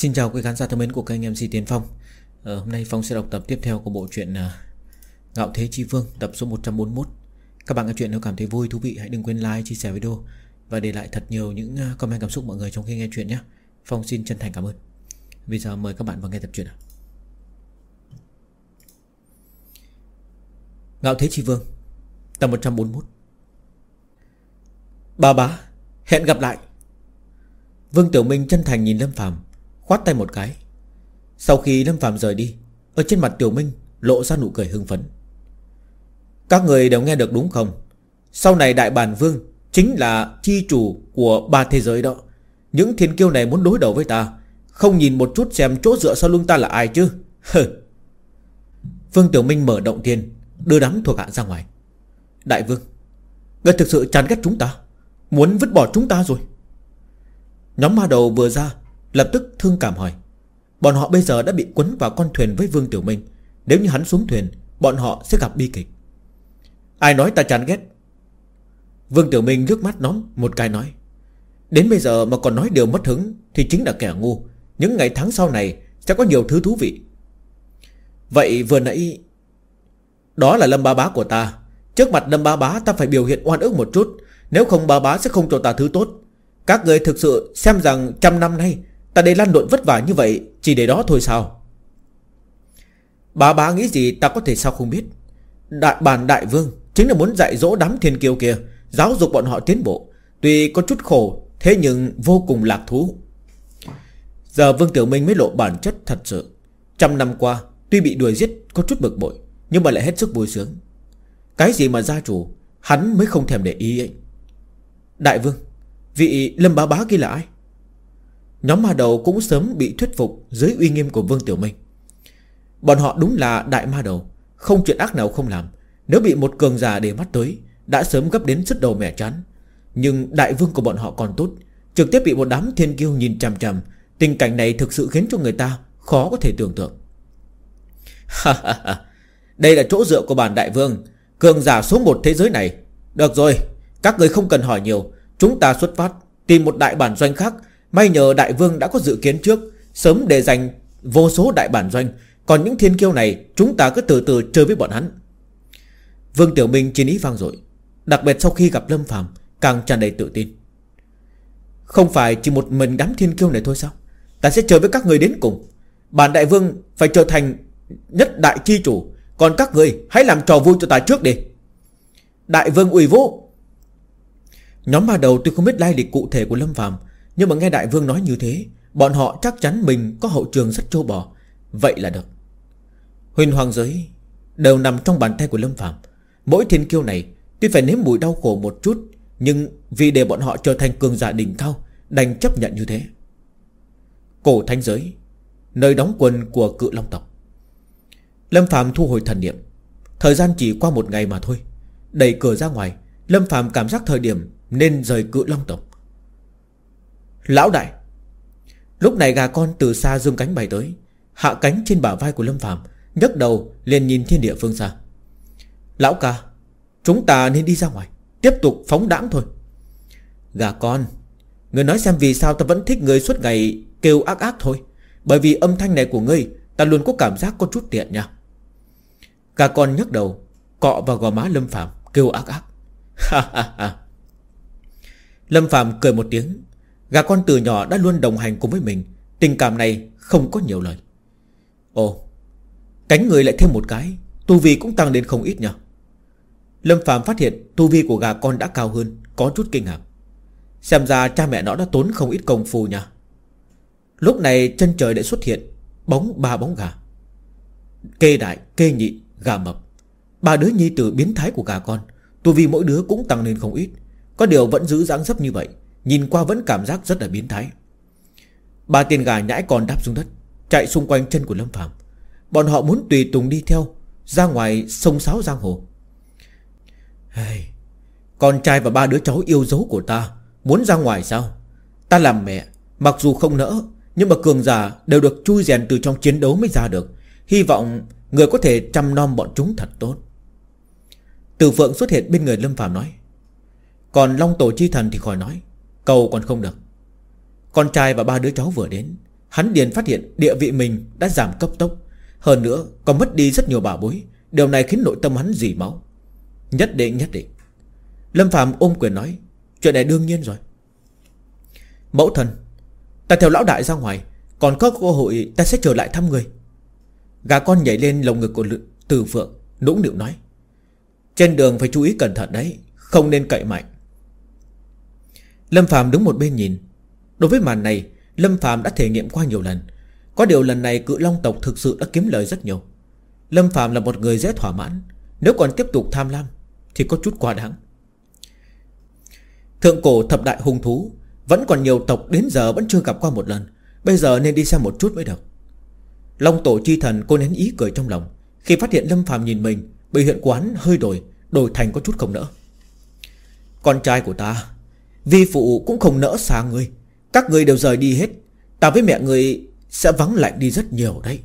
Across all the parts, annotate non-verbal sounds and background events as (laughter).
Xin chào quý khán giả thân mến của kênh MC Tiến Phong. Ờ, Hôm nay Phong sẽ đọc tập tiếp theo của bộ truyện ờ, Ngạo Thế Chi Vương tập số 141 Các bạn nghe chuyện nếu cảm thấy vui, thú vị hãy đừng quên like, chia sẻ video Và để lại thật nhiều những ờ, comment cảm xúc mọi người trong khi nghe chuyện nhé. Phong xin chân thành cảm ơn. Bây giờ mời các bạn vào nghe tập truyện Ngạo Thế Chi Vương Tập 141 Bà bá Hẹn gặp lại. Vương Tiểu Minh chân thành nhìn Lâm Phàm. Khoát tay một cái. Sau khi Lâm Phạm rời đi, Ở trên mặt Tiểu Minh lộ ra nụ cười hưng phấn. Các người đều nghe được đúng không? Sau này Đại Bản Vương Chính là chi chủ của ba thế giới đó. Những thiên kiêu này muốn đối đầu với ta, Không nhìn một chút xem chỗ dựa sau lưng ta là ai chứ? Vương Tiểu Minh mở động thiên, Đưa đám thuộc hạ ra ngoài. Đại Vương, Người thực sự chán ghét chúng ta, Muốn vứt bỏ chúng ta rồi. Nhóm ma đầu vừa ra Lập tức thương cảm hỏi, Bọn họ bây giờ đã bị quấn vào con thuyền với Vương Tiểu Minh. Nếu như hắn xuống thuyền, Bọn họ sẽ gặp bi kịch. Ai nói ta chán ghét? Vương Tiểu Minh nước mắt nóng một cái nói, Đến bây giờ mà còn nói điều mất hứng Thì chính là kẻ ngu. Những ngày tháng sau này sẽ có nhiều thứ thú vị. Vậy vừa nãy, Đó là lâm ba bá của ta. Trước mặt lâm ba bá ta phải biểu hiện oan ức một chút. Nếu không ba bá sẽ không cho ta thứ tốt. Các người thực sự xem rằng trăm năm nay Ta đây lăn lộn vất vả như vậy, Chỉ để đó thôi sao? Bà bá nghĩ gì ta có thể sao không biết. Đại bản đại vương Chính là muốn dạy dỗ đám thiên kiêu kia, Giáo dục bọn họ tiến bộ. Tuy có chút khổ, Thế nhưng vô cùng lạc thú. Giờ Vương Tiểu Minh mới lộ bản chất thật sự. Trăm năm qua, Tuy bị đuổi giết có chút bực bội, Nhưng mà lại hết sức vui sướng. Cái gì mà gia chủ, Hắn mới không thèm để ý ấy. Đại vương, Vị lâm bá bá kia là ai? Nhóm ma đầu cũng sớm bị thuyết phục Dưới uy nghiêm của Vương Tiểu Minh. Bọn họ đúng là đại ma đầu, Không chuyện ác nào không làm. Nếu bị một cường già để mắt tới, Đã sớm gấp đến sức đầu mẻ chán. Nhưng đại vương của bọn họ còn tốt, Trực tiếp bị một đám thiên kiêu nhìn chằm chằm. Tình cảnh này thực sự khiến cho người ta Khó có thể tưởng tượng. Đây là chỗ dựa của bản đại vương, Cường giả số một thế giới này. Được rồi, Các người không cần hỏi nhiều. Chúng ta xuất phát, Tìm một đại bản doanh khác May nhờ đại vương đã có dự kiến trước, Sớm để dành vô số đại bản doanh. Còn những thiên kiêu này, Chúng ta cứ từ từ chơi với bọn hắn. Vương Tiểu Minh chiến ý vang dội, Đặc biệt sau khi gặp Lâm Phàm, Càng tràn đầy tự tin. Không phải chỉ một mình đám thiên kiêu này thôi sao? Ta sẽ chơi với các người đến cùng. Bản đại vương phải trở thành Nhất đại chi chủ, Còn các người hãy làm trò vui cho ta trước đi. Đại vương ủy vũ. Nhóm ma đầu tôi không biết lai lịch cụ thể của Lâm Phàm nhưng mà nghe đại vương nói như thế, Bọn họ chắc chắn mình có hậu trường rất trâu bò. Vậy là được. Huyền hoàng giới Đều nằm trong bàn tay của Lâm Phạm Mỗi thiên kiêu này Tuy phải nếm mùi đau khổ một chút, Nhưng vì để bọn họ trở thành cường giả đỉnh cao, Đành chấp nhận như thế. Cổ thanh giới, Nơi đóng quân của cự long tộc. Lâm Phạm thu hồi thần niệm. Thời gian chỉ qua một ngày mà thôi. Đẩy cửa ra ngoài, Lâm Phạm cảm giác thời điểm Nên rời cự long tộc. Lão đại! Lúc này gà con từ xa dương cánh bay tới, Hạ cánh trên bả vai của Lâm Phạm nhấc đầu liền nhìn thiên địa phương xa. Lão ca, Chúng ta nên đi ra ngoài, Tiếp tục phóng đãng thôi. Gà con, Người nói xem vì sao ta vẫn thích người suốt ngày kêu ác ác thôi, Bởi vì âm thanh này của ngươi, Ta luôn có cảm giác có chút tiện nha. Gà con nhấc đầu, Cọ vào gò má Lâm Phạm kêu ác ác. (laughs) Ha ha ha. Lâm Phạm cười một tiếng Gà con từ nhỏ đã luôn đồng hành cùng với mình. Tình cảm này không có nhiều lời. Ồ Cánh người lại thêm một cái. Tu vi cũng tăng lên không ít nhỉ Lâm Phạm phát hiện tu vi của gà con đã cao hơn Có chút kinh ngạc. Xem ra cha mẹ nó đã tốn không ít công phu nha Lúc này chân trời lại xuất hiện Bóng ba bóng gà. Kê đại, kê nhị, gà mập. Ba đứa nhi tử biến thái của gà con Tu vi mỗi đứa cũng tăng lên không ít. Có điều vẫn giữ dáng dấp như vậy. Nhìn qua vẫn cảm giác rất là biến thái. Ba tiền gà nhãi còn đáp xuống đất Chạy xung quanh chân của Lâm Phạm Bọn họ muốn tùy tùng đi theo Ra ngoài sông sáo giang hồ. Hey, Con trai và ba đứa cháu yêu dấu của ta Muốn ra ngoài sao? Ta làm mẹ Mặc dù không nỡ Nhưng mà cường giả đều được chui rèn từ trong chiến đấu mới ra được. Hy vọng Người có thể chăm nom bọn chúng thật tốt. Từ Phượng xuất hiện bên người Lâm Phạm nói Còn Long Tổ Chi Thần thì khỏi nói Cầu còn không được. Con trai và ba đứa cháu vừa đến, Hắn liền phát hiện địa vị mình đã giảm cấp tốc. Hơn nữa, còn mất đi rất nhiều bảo bối. Điều này khiến nội tâm hắn dì máu. Nhất định nhất định. Lâm Phạm ôm quyền nói, Chuyện này đương nhiên rồi. Mẫu thần Ta theo lão đại ra ngoài, Còn có cơ hội ta sẽ trở lại thăm người. Gà con nhảy lên lồng ngực của Từ Phượng, Nũng nịu nói, Trên đường phải chú ý cẩn thận đấy, Không nên cậy mạnh. Lâm Phạm đứng một bên nhìn. Đối với màn này, Lâm Phạm đã thể nghiệm qua nhiều lần. Có điều lần này cự long tộc thực sự đã kiếm lời rất nhiều. Lâm Phạm là một người dễ thỏa mãn. Nếu còn tiếp tục tham lam, Thì có chút quá đáng. Thượng cổ thập đại hung thú, Vẫn còn nhiều tộc đến giờ vẫn chưa gặp qua một lần. Bây giờ nên đi xem một chút mới được. Long tổ chi thần cô nén ý cười trong lòng. Khi phát hiện Lâm Phạm nhìn mình, Biểu hiện quán hơi đổi Đổi thành có chút không nỡ. Con trai của ta Vi phụ cũng không nỡ xa ngươi. Các ngươi đều rời đi hết. Ta với mẹ ngươi sẽ vắng lạnh đi rất nhiều đấy.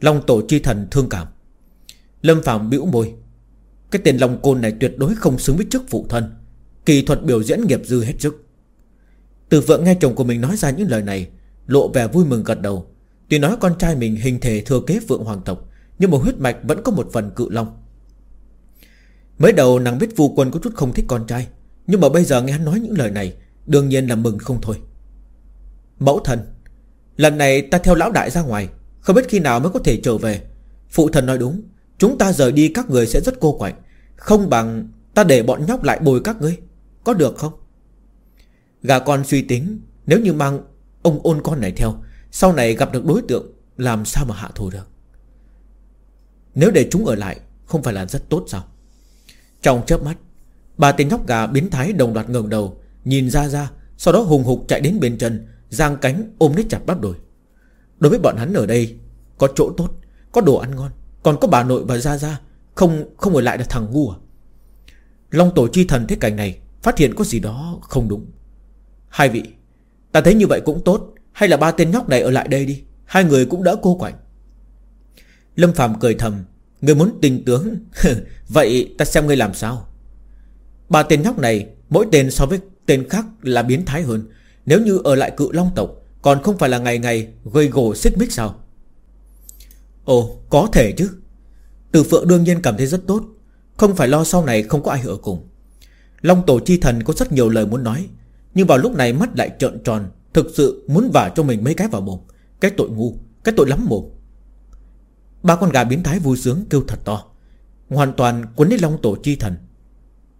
Long tổ chi thần thương cảm. Lâm Phạm bĩu môi. Cái tên Long Côn này tuyệt đối không xứng với chức phụ thân. Kỳ thuật biểu diễn nghiệp dư hết sức. Từ vượng nghe chồng của mình nói ra những lời này, Lộ vẻ vui mừng gật đầu. Tuy nói con trai mình hình thể thừa kế vượng hoàng tộc, Nhưng mà huyết mạch vẫn có một phần cự long. Mới đầu nàng biết phu quân có chút không thích con trai nhưng mà bây giờ nghe hắn nói những lời này, Đương nhiên là mừng không thôi. Mẫu thần Lần này ta theo lão đại ra ngoài, Không biết khi nào mới có thể trở về. Phụ thần nói đúng, Chúng ta rời đi các người sẽ rất cô quạnh. Không bằng ta để bọn nhóc lại bồi các ngươi, Có được không? Gà con suy tính, Nếu như mang ông ôn con này theo, Sau này gặp được đối tượng, Làm sao mà hạ thù được? Nếu để chúng ở lại, Không phải là rất tốt sao? Trong chớp mắt Ba tên nhóc gà biến thái đồng loạt ngẩng đầu, Nhìn ra ra, Sau đó hùng hục chạy đến bên chân, Giang cánh ôm lấy chặt bắp đùi. Đối với bọn hắn ở đây, Có chỗ tốt, Có đồ ăn ngon, Còn có bà nội và Gia Gia Không không ở lại là thằng ngu à? Long tổ chi thần thế cảnh này, Phát hiện có gì đó không đúng. Hai vị, Ta thấy như vậy cũng tốt, Hay là ba tên nhóc này ở lại đây đi, Hai người cũng đỡ cô quạnh. Lâm Phạm cười thầm, Người muốn tình tướng, (laughs) Vậy ta xem ngươi làm sao? Ba tên nhóc này, Mỗi tên so với tên khác là biến thái hơn. Nếu như ở lại cự long tộc, Còn không phải là ngày ngày gây gổ xích mích sao? Ồ, có thể chứ. Từ phượng đương nhiên cảm thấy rất tốt. Không phải lo sau này không có ai ở cùng. Long tổ chi thần có rất nhiều lời muốn nói, Nhưng vào lúc này mắt lại trợn tròn, Thực sự muốn vả cho mình mấy cái vào mồm. Cái tội ngu, Cái tội lắm mồm. Ba con gà biến thái vui sướng kêu thật to. Hoàn toàn cuốn lấy long tổ chi thần.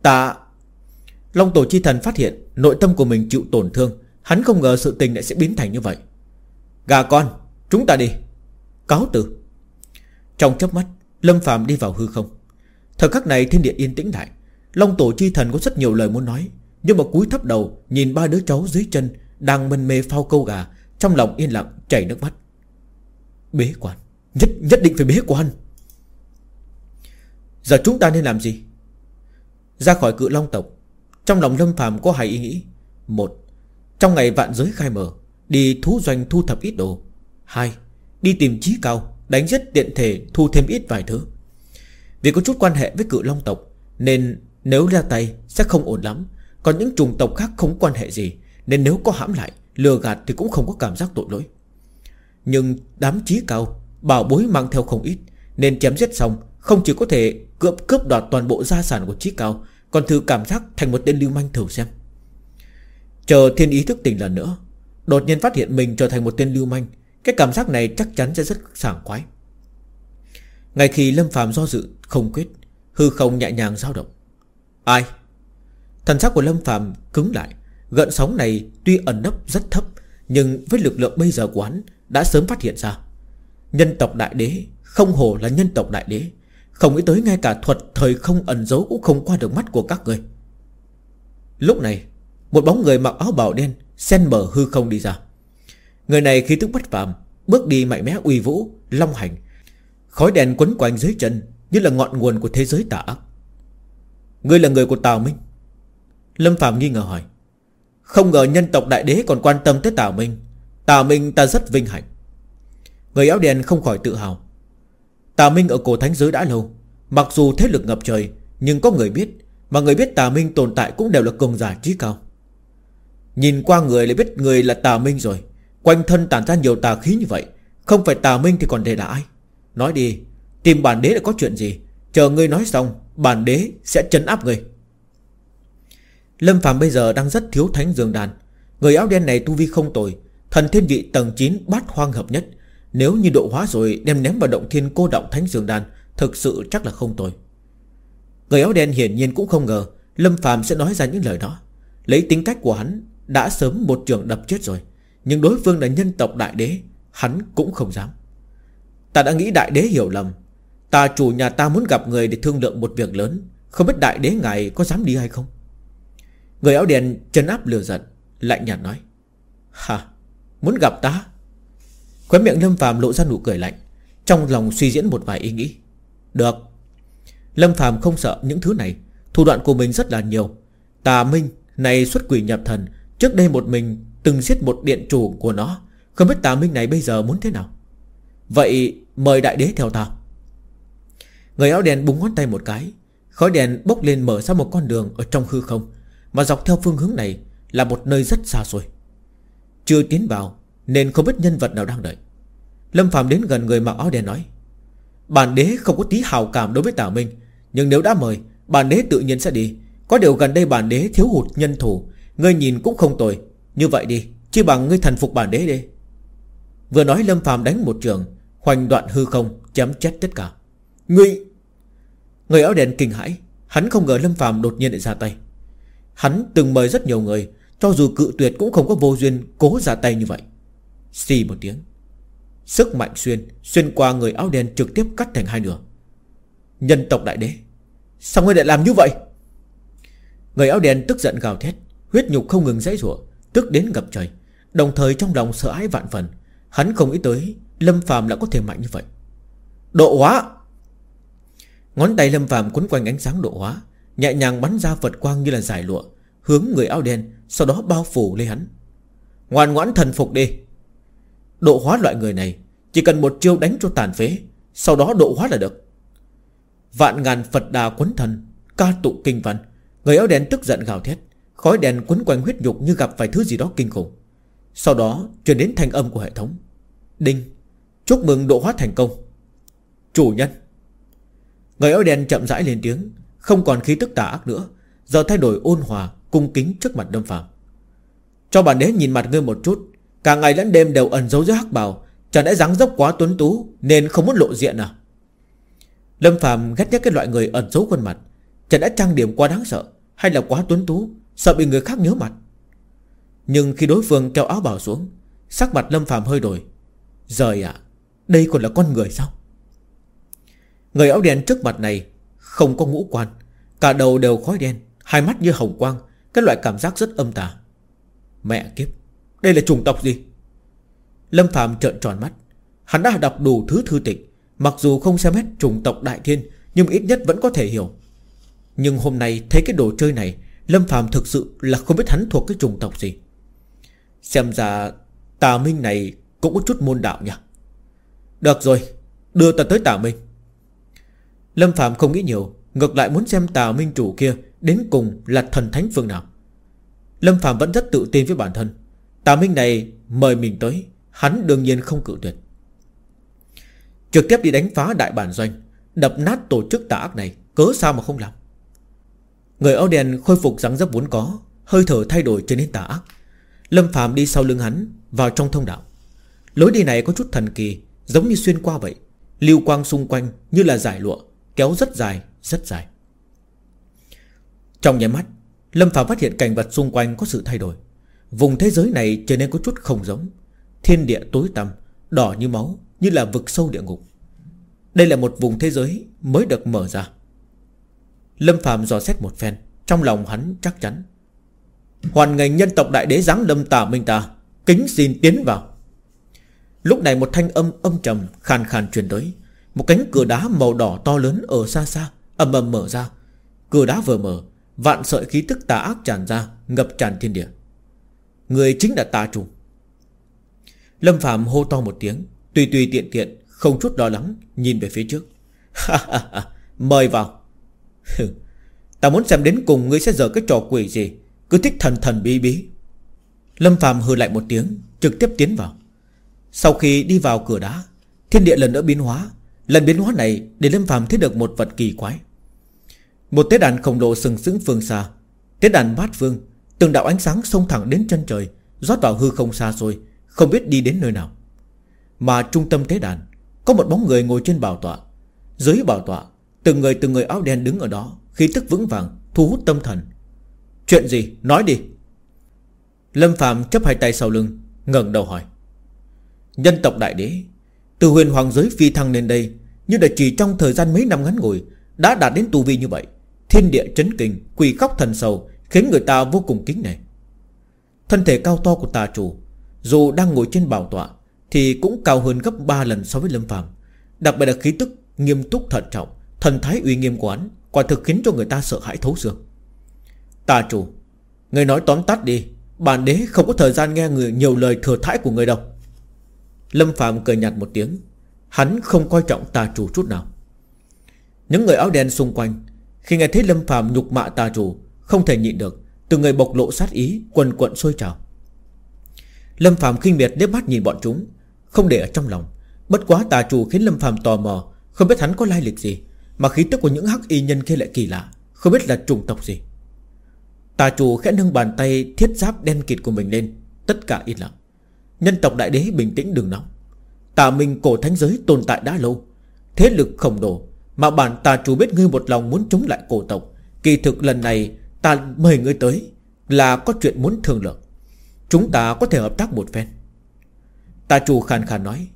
Ta Long tổ chi thần phát hiện Nội tâm của mình chịu tổn thương. Hắn không ngờ sự tình lại sẽ biến thành như vậy. Gà con Chúng ta đi. Cáo từ. Trong chớp mắt Lâm phàm đi vào hư không. Thời khắc này thiên địa yên tĩnh lại. Long tổ chi thần có rất nhiều lời muốn nói Nhưng mà cúi thấp đầu Nhìn ba đứa cháu dưới chân Đang mân mê phao câu gà Trong lòng yên lặng chảy nước mắt. Bế quan. Nhất, nhất định phải bế quan. Giờ chúng ta nên làm gì? Ra khỏi cự long tộc. Trong lòng lâm phàm có hai ý nghĩ. Một, Trong ngày vạn giới khai mở, Đi thú doanh thu thập ít đồ. Hai, Đi tìm trí cao, Đánh giết tiện thể, thu thêm ít vài thứ. Vì có chút quan hệ với cự long tộc, Nên nếu ra tay sẽ không ổn lắm. Còn những chủng tộc khác không quan hệ gì, Nên nếu có hãm lại, Lừa gạt thì cũng không có cảm giác tội lỗi. Nhưng đám trí cao, Bảo bối mang theo không ít, Nên chém giết xong không chỉ có thể cướp cướp đoạt toàn bộ gia sản của trí cao, Còn thử cảm giác thành một tên lưu manh thử xem. Chờ thiên ý thức tỉnh lần nữa, Đột nhiên phát hiện mình trở thành một tên lưu manh, Cái cảm giác này chắc chắn sẽ rất sảng khoái. Ngay khi Lâm phàm do dự, không quyết, Hư không nhẹ nhàng dao động. Ai? Thần sắc của Lâm phàm cứng lại, Gợn sóng này tuy ẩn nấp rất thấp, Nhưng với lực lượng bây giờ của hắn Đã sớm phát hiện ra. Nhân tộc đại đế Không hổ là nhân tộc đại đế không nghĩ tới ngay cả thuật thời không ẩn giấu Cũng không qua được mắt của các người. Lúc này, Một bóng người mặc áo bào đen Xen mở hư không đi ra. Người này khí tức bất phàm, Bước đi mạnh mẽ uy vũ, Long hành. Khói đèn quấn quanh dưới chân Như là ngọn nguồn của thế giới tà ác. Ngươi là người của Tào Minh? Lâm Phạm nghi ngờ hỏi. Không ngờ nhân tộc đại đế còn quan tâm tới Tào Minh. Tào Minh ta rất vinh hạnh. Người áo đen không khỏi tự hào. Tà Minh ở cổ thánh giới đã lâu. Mặc dù thế lực ngập trời, Nhưng có người biết, Mà người biết Tà Minh tồn tại cũng đều là cường giả trí cao. Nhìn qua người lại biết người là Tà Minh rồi. Quanh thân tản ra nhiều tà khí như vậy, Không phải tà minh thì còn để là ai? Nói đi, Tìm bản đế là có chuyện gì? Chờ ngươi nói xong, Bản đế sẽ chấn áp ngươi. Lâm Phạm bây giờ đang rất thiếu thánh dương đàn Người áo đen này tu vi không tồi, Thần thiên vị tầng 9 bát hoang hợp nhất nếu như độ hóa rồi đem ném vào động thiên cô động thánh dương đan, Thực sự chắc là không tồi. Người áo đen hiển nhiên cũng không ngờ Lâm phàm sẽ nói ra những lời đó. Lấy tính cách của hắn, Đã sớm một trường đập chết rồi, Nhưng đối phương là nhân tộc đại đế, Hắn cũng không dám. Ta đã nghĩ đại đế hiểu lầm. Ta chủ nhà ta muốn gặp người để thương lượng một việc lớn. Không biết đại đế ngài có dám đi hay không? Người áo đen chân áp lừa giận, Lạnh nhạt nói. Hả muốn gặp ta? Khóe miệng Lâm Phạm lộ ra nụ cười lạnh, Trong lòng suy diễn một vài ý nghĩ. Được. Lâm Phạm không sợ những thứ này, Thủ đoạn của mình rất là nhiều. Tà Minh này xuất quỷ nhập thần, Trước đây một mình từng giết một điện chủ của nó. Không biết tà Minh này bây giờ muốn thế nào? Vậy mời đại đế theo tao Người áo đen búng ngón tay một cái, Khói đèn bốc lên mở ra một con đường Ở trong hư không, Mà dọc theo phương hướng này Là một nơi rất xa xôi. Chưa tiến vào nên không biết nhân vật nào đang đợi. Lâm Phạm đến gần người mặc áo đen nói, Bản đế không có tí hào cảm đối với Tả Minh, Nhưng nếu đã mời, Bản đế tự nhiên sẽ đi. Có điều gần đây bản đế thiếu hụt nhân thủ, Ngươi nhìn cũng không tồi. Như vậy đi Chỉ bằng ngươi thần phục bản đế đi. Vừa nói Lâm Phạm đánh một trường, Hoành đoạn hư không chém chết tất cả. Ngươi! Người áo đen kinh hãi, Hắn không ngờ Lâm Phạm đột nhiên lại ra tay. Hắn từng mời rất nhiều người, Cho dù cự tuyệt cũng không có vô duyên Cố ra tay như vậy. Xì một tiếng. Sức mạnh xuyên Xuyên qua người áo đen trực tiếp cắt thành hai nửa. Nhân tộc đại đế, Sao ngươi lại làm như vậy? Người áo đen tức giận gào thét, Huyết nhục không ngừng dãy rủa, Tức đến ngập trời. Đồng thời trong lòng sợ hãi vạn phần, Hắn không nghĩ tới Lâm phàm lại có thể mạnh như vậy. Độ hóa! Ngón tay Lâm phàm quấn quanh ánh sáng độ hóa, Nhẹ nhàng bắn ra Phật quang như là giải lụa, Hướng người áo đen, Sau đó bao phủ lấy hắn. Ngoan ngoãn thần phục đi! Độ hóa loại người này, Chỉ cần một chiêu đánh cho tàn phế, Sau đó độ hóa là được. Vạn ngàn Phật đà quấn thần, Ca tụ kinh văn, Người áo đen tức giận gào thét, Khói đèn quấn quanh huyết nhục như gặp phải thứ gì đó kinh khủng. Sau đó, truyền đến thanh âm của hệ thống. Đinh, Chúc mừng độ hóa thành công. Chủ nhân. Người áo đen chậm rãi lên tiếng, Không còn khí tức tà ác nữa, Giờ thay đổi ôn hòa, Cung kính trước mặt đâm Phạm Cho bản đế nhìn mặt ngươi một chút Cả ngày lẫn đêm đều ẩn giấu dưới hắc bào Chẳng lẽ dáng dốc quá tuấn tú Nên không muốn lộ diện à? Lâm Phạm ghét nhất cái loại người ẩn giấu khuôn mặt Chẳng đã trang điểm quá đáng sợ Hay là quá tuấn tú, Sợ bị người khác nhớ mặt? Nhưng khi đối phương kéo áo bào xuống, Sắc mặt Lâm Phạm hơi đổi. Rời ạ, Đây còn là con người sao? Người áo đen trước mặt này Không có ngũ quan, Cả đầu đều khói đen, Hai mắt như hồng quang, Cái loại cảm giác rất âm tà. Mẹ kiếp. Đây là chủng tộc gì? Lâm Phạm trợn tròn mắt. Hắn đã đọc đủ thứ thư tịch, Mặc dù không xem hết chủng tộc đại thiên, Nhưng ít nhất vẫn có thể hiểu. Nhưng hôm nay, thấy cái đồ chơi này, Lâm Phạm thực sự là không biết hắn thuộc cái chủng tộc gì. Xem ra, Tà Minh này cũng có chút môn đạo nhỉ? Được rồi, Đưa ta tới Tà Minh. Lâm Phạm không nghĩ nhiều, Ngược lại muốn xem Tà Minh chủ kia Đến cùng là thần thánh phương nào. Lâm Phạm vẫn rất tự tin với bản thân. Tà Minh này mời mình tới, Hắn đương nhiên không cự tuyệt. Trực tiếp đi đánh phá đại bản doanh, Đập nát tổ chức tà ác này, Cớ sao mà không làm? Người áo đen khôi phục dáng dấp vốn có, Hơi thở thay đổi trở nên tà ác. Lâm Phạm đi sau lưng hắn, Vào trong thông đạo. Lối đi này có chút thần kỳ, Giống như xuyên qua vậy, Lưu quang xung quanh như là giải lụa, Kéo rất dài rất dài. Trong nháy mắt, Lâm Phạm phát hiện cảnh vật xung quanh có sự thay đổi. Vùng thế giới này trở nên có chút không giống. Thiên địa tối tăm, Đỏ như máu, Như là vực sâu địa ngục. Đây là một vùng thế giới mới được mở ra. Lâm Phạm dò xét một phen, Trong lòng hắn chắc chắn. Hoàn ngành nhân tộc đại đế giáng lâm tà minh ta, Kính xin tiến vào. Lúc này một thanh âm âm trầm Khàn khàn truyền tới. Một cánh cửa đá màu đỏ to lớn ở xa xa Âm âm mở ra. Cửa đá vừa mở, Vạn sợi khí tức tà ác tràn ra, Ngập tràn thiên địa. Người chính là tà trùng Lâm Phạm hô to một tiếng, Tùy tùy tiện tiện, Không chút lo lắng, Nhìn về phía trước. Mời vào. Ta muốn xem đến cùng ngươi sẽ dở cái trò quỷ gì, Cứ thích thần thần bí bí. Lâm Phạm hừ lại một tiếng, Trực tiếp tiến vào. Sau khi đi vào cửa đá, Thiên địa lần nữa biến hóa. Lần biến hóa này để Lâm Phạm thấy được một vật kỳ quái. Một tế đàn khổng lồ sừng sững phương xa, Tế đàn bát vương Từng đạo ánh sáng xông thẳng đến chân trời, Rót vào hư không xa xôi, Không biết đi đến nơi nào. Mà trung tâm tế đàn, Có một bóng người ngồi trên bảo tọa. Dưới bảo tọa, Từng người từng người áo đen đứng ở đó, Khí tức vững vàng, Thu hút tâm thần. Chuyện gì? Nói đi. Lâm Phạm chấp hai tay sau lưng, ngẩng đầu hỏi. Nhân tộc đại đế, Từ huyền hoàng giới phi thăng lên đây, như đã chỉ trong thời gian mấy năm ngắn ngủi, Đã đạt đến tu vi như vậy, Thiên địa chấn kinh, Quỳ khóc thần sầu Khiến người ta vô cùng kính nể. Thân thể cao to của tà chủ, Dù đang ngồi trên bảo tọa, Thì cũng cao hơn gấp 3 lần so với Lâm Phạm Đặc biệt là khí tức nghiêm túc thận trọng, Thần thái uy nghiêm của hắn Quả thực khiến cho người ta sợ hãi thấu xương. Tà chủ, Người nói tóm tắt đi, Bản đế không có thời gian nghe người nhiều lời thừa thãi của người đâu. Lâm Phạm cười nhạt một tiếng, Hắn không coi trọng tà chủ chút nào. Những người áo đen xung quanh, Khi nghe thấy Lâm Phạm nhục mạ tà chủ không thể nhịn được Từ người bộc lộ sát ý, Quần quận sôi trào. Lâm Phạm khinh miệt nếp mắt nhìn bọn chúng, Không để ở trong lòng. Bất quá tà chủ khiến Lâm Phạm tò mò, Không biết hắn có lai lịch gì, Mà khí tức của những hắc y nhân kia lại kỳ lạ, Không biết là trùng tộc gì. Tà chủ khẽ nâng bàn tay thiết giáp đen kịt của mình lên, Tất cả yên lặng. Nhân tộc đại đế bình tĩnh đừng nóng. Tà minh cổ thánh giới tồn tại đã lâu, Thế lực khổng lồ, Mà bản tà chủ biết ngươi một lòng muốn chống lại cổ tộc. Kỳ thực lần này Ta mời ngươi tới Là có chuyện muốn thương lượng. Chúng ta có thể hợp tác một phen. Tà chủ khàn khàn nói.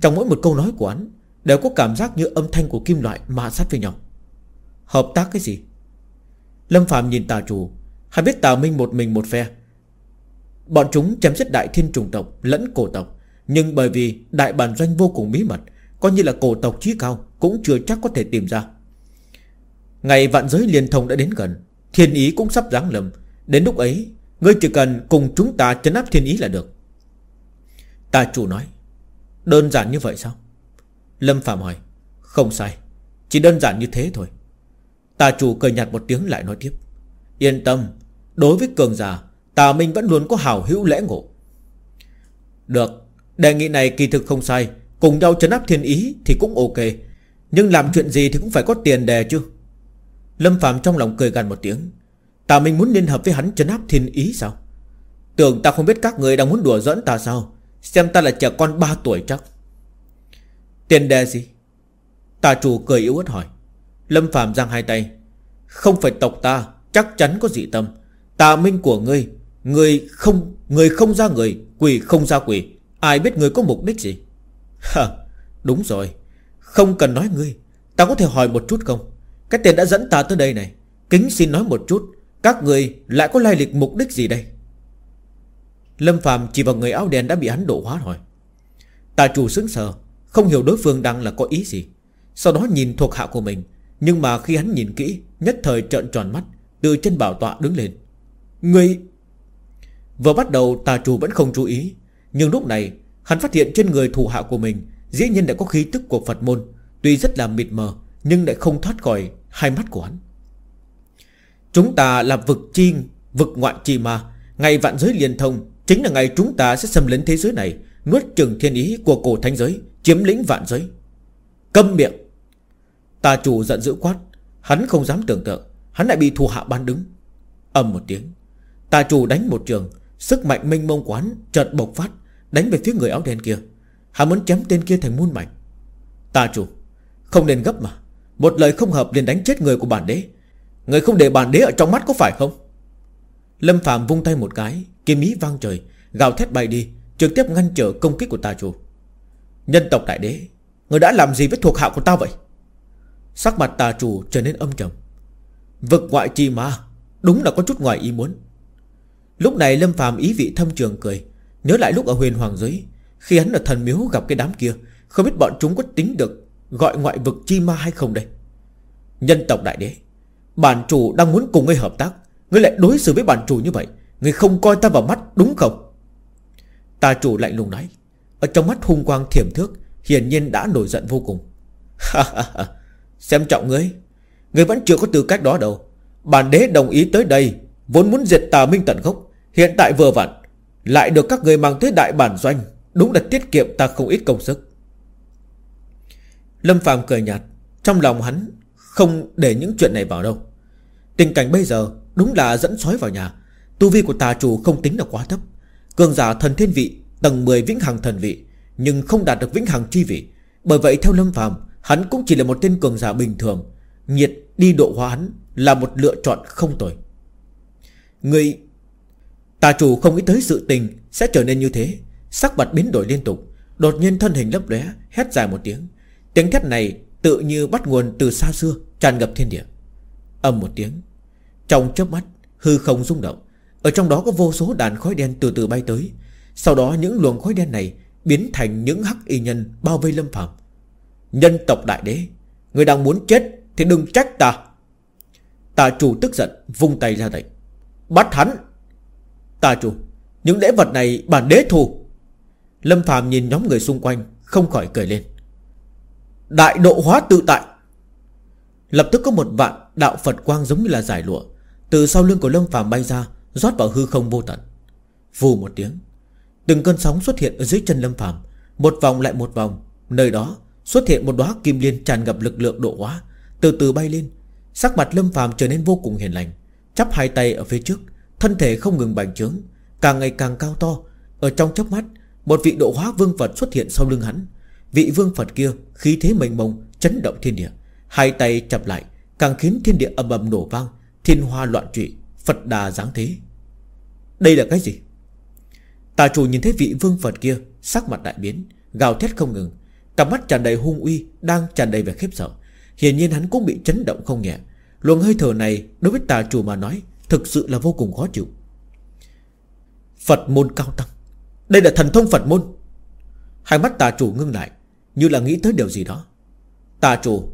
Trong mỗi một câu nói của hắn, Đều có cảm giác như âm thanh của kim loại ma sát với nhau. Hợp tác cái gì? Lâm Phạm nhìn tà chủ Hắn biết tà minh một mình một phe. Bọn chúng chém giết đại thiên trùng tộc Lẫn cổ tộc. Nhưng bởi vì đại bản doanh vô cùng bí mật, Coi như là cổ tộc trí cao Cũng chưa chắc có thể tìm ra. Ngày vạn giới liên thông đã đến gần. Thiên ý cũng sắp giáng lầm Đến lúc ấy, Ngươi chỉ cần cùng chúng ta chấn áp thiên ý là được. Tà chủ nói, Đơn giản như vậy sao? Lâm Phạm hỏi, Không sai, Chỉ đơn giản như thế thôi. Tà chủ cười nhạt một tiếng lại nói tiếp, Yên tâm, Đối với cường giả Tà Minh vẫn luôn có hào hữu lễ ngộ. Được, Đề nghị này kỳ thực không sai, Cùng nhau chấn áp thiên ý thì cũng ok, Nhưng làm chuyện gì thì cũng phải có tiền đề chứ. Lâm Phạm trong lòng cười gần một tiếng. Tà Minh muốn liên hợp với hắn chấn áp thiên ý sao? Tưởng ta không biết các người đang muốn đùa dẫn ta sao? Xem ta là trẻ con 3 tuổi chắc. Tiền đề gì? Tà chủ cười yếu ớt hỏi. Lâm Phạm giang hai tay. Không phải tộc ta, Chắc chắn có dị tâm. Tà minh của ngươi Người không người không ra người Quỷ không ra quỷ Ai biết người có mục đích gì? (laughs) Hả, đúng rồi. Không cần nói ngươi. Ta có thể hỏi một chút không? Cái tiền đã dẫn ta tới đây này. Kính xin nói một chút, Các người lại có lai lịch mục đích gì đây? Lâm Phạm chỉ vào người áo đen đã bị hắn độ hóa hỏi Tà chủ sững sờ, Không hiểu đối phương đang là có ý gì. Sau đó nhìn thuộc hạ của mình, Nhưng mà khi hắn nhìn kỹ, Nhất thời trợn tròn mắt, Từ trên bảo tọa đứng lên. Người Vừa bắt đầu tà chủ vẫn không chú ý, Nhưng lúc này, hắn phát hiện trên người thủ hạ của mình, Dĩ nhiên đã có khí tức của Phật môn, Tuy rất là mịt mờ nhưng lại không thoát khỏi hai mắt của hắn. Chúng ta là vực chi, Vực ngoại chi mà Ngày vạn giới liên thông, Chính là ngày chúng ta sẽ xâm lấn thế giới này, Nuốt trường thiên ý của cổ thánh giới, Chiếm lĩnh vạn giới. Câm miệng. Tà chủ giận dữ quát, Hắn không dám tưởng tượng, Hắn lại bị thù hạ ban đứng. Âm một tiếng Tà chủ đánh một trường, Sức mạnh minh mông quán chợt bộc phát, Đánh về phía người áo đen kia. Hắn muốn chém tên kia thành muôn mảnh. Tà chủ, Không nên gấp mà. Một lời không hợp liền đánh chết người của bản đế. Người không để bản đế ở trong mắt có phải không? Lâm Phạm vung tay một cái, Kiếm ý vang trời, Gào thét bay đi, Trực tiếp ngăn trở công kích của tà chủ Nhân tộc đại đế, Người đã làm gì với thuộc hạ của ta vậy? Sắc mặt tà chủ trở nên âm trầm. Vực ngoại chi ma, Đúng là có chút ngoài ý muốn. Lúc này Lâm Phạm ý vị thâm trường cười, Nhớ lại lúc ở huyền hoàng giới, Khi hắn ở thần miếu gặp cái đám kia, Không biết bọn chúng có tính được Gọi ngoại vực chi ma hay không đây? Nhân tộc đại đế, Bản chủ đang muốn cùng ngươi hợp tác. Ngươi lại đối xử với bản chủ như vậy, Ngươi không coi ta vào mắt đúng không? Ta chủ lạnh lùng nói. Ở trong mắt hung quang thiểm thước, Hiển nhiên đã nổi giận vô cùng. Xem trọng ngươi. Ngươi vẫn chưa có tư cách đó đâu. Bản đế đồng ý tới đây, Vốn muốn diệt tà minh tận gốc, Hiện tại vừa vặn, Lại được các người mang tới đại bản doanh. Đúng là tiết kiệm ta không ít công sức. Lâm Phạm cười nhạt, Trong lòng hắn không để những chuyện này vào đâu. Tình cảnh bây giờ Đúng là dẫn sói vào nhà. Tu vi của tà chủ không tính là quá thấp. Cường giả thần thiên vị, Tầng 10 vĩnh hằng thần vị, Nhưng không đạt được vĩnh hằng chi vị. Bởi vậy theo Lâm Phạm Hắn cũng chỉ là một tên cường giả bình thường. Nhiệt đi độ hóa hắn Là một lựa chọn không tồi. Người Tà chủ không nghĩ tới sự tình Sẽ trở nên như thế. Sắc mặt biến đổi liên tục, Đột nhiên thân hình lấp lóe, Hét dài một tiếng. Tiếng thét này tự như bắt nguồn từ xa xưa, Tràn ngập thiên địa. Âm một tiếng, Trong chớp mắt, hư không rung động. Ở trong đó có vô số đàn khói đen từ từ bay tới. Sau đó những luồng khói đen này Biến thành những hắc y nhân bao vây lâm phạm Nhân tộc đại đế, Người đang muốn chết thì đừng trách ta. Tà chủ tức giận, Vung tay ra lệnh. Bắt hắn! Tà chủ, Những lễ vật này bản đế thù. Lâm phàm nhìn nhóm người xung quanh, Không khỏi cười lên. Đại độ hóa tự tại. Lập tức có một vạn đạo Phật quang giống như là giải lụa, Từ sau lưng của Lâm phàm bay ra, rót vào hư không vô tận. Vù một tiếng, Từng cơn sóng xuất hiện ở dưới chân Lâm phàm, Một vòng lại một vòng. Nơi đó xuất hiện một đóa kim liên tràn ngập lực lượng độ hóa, Từ từ bay lên. Sắc mặt Lâm phàm trở nên vô cùng hiền lành, Chắp hai tay ở phía trước, Thân thể không ngừng bành trướng, Càng ngày càng cao to. Ở trong chớp mắt, Một vị độ hóa vương Phật xuất hiện sau lưng hắn. Vị vương Phật kia khí thế mênh mông, Chấn động thiên địa. Hai tay chập lại, Càng khiến thiên địa ầm ầm nổ vang, Thiên hoa loạn trụy, Phật đà giáng thế. Đây là cái gì? Tà chủ nhìn thấy vị vương Phật kia, Sắc mặt đại biến, Gào thét không ngừng. Cặp mắt tràn đầy hung uy, Đang tràn đầy vẻ khiếp sợ. Hiển nhiên hắn cũng bị chấn động không nhẹ. Luồng hơi thở này, đối với tà chủ mà nói, Thực sự là vô cùng khó chịu. Phật môn cao tăng. Đây là thần thông Phật môn. Hai mắt tà chủ ngưng lại như là nghĩ tới điều gì đó. Tà chủ,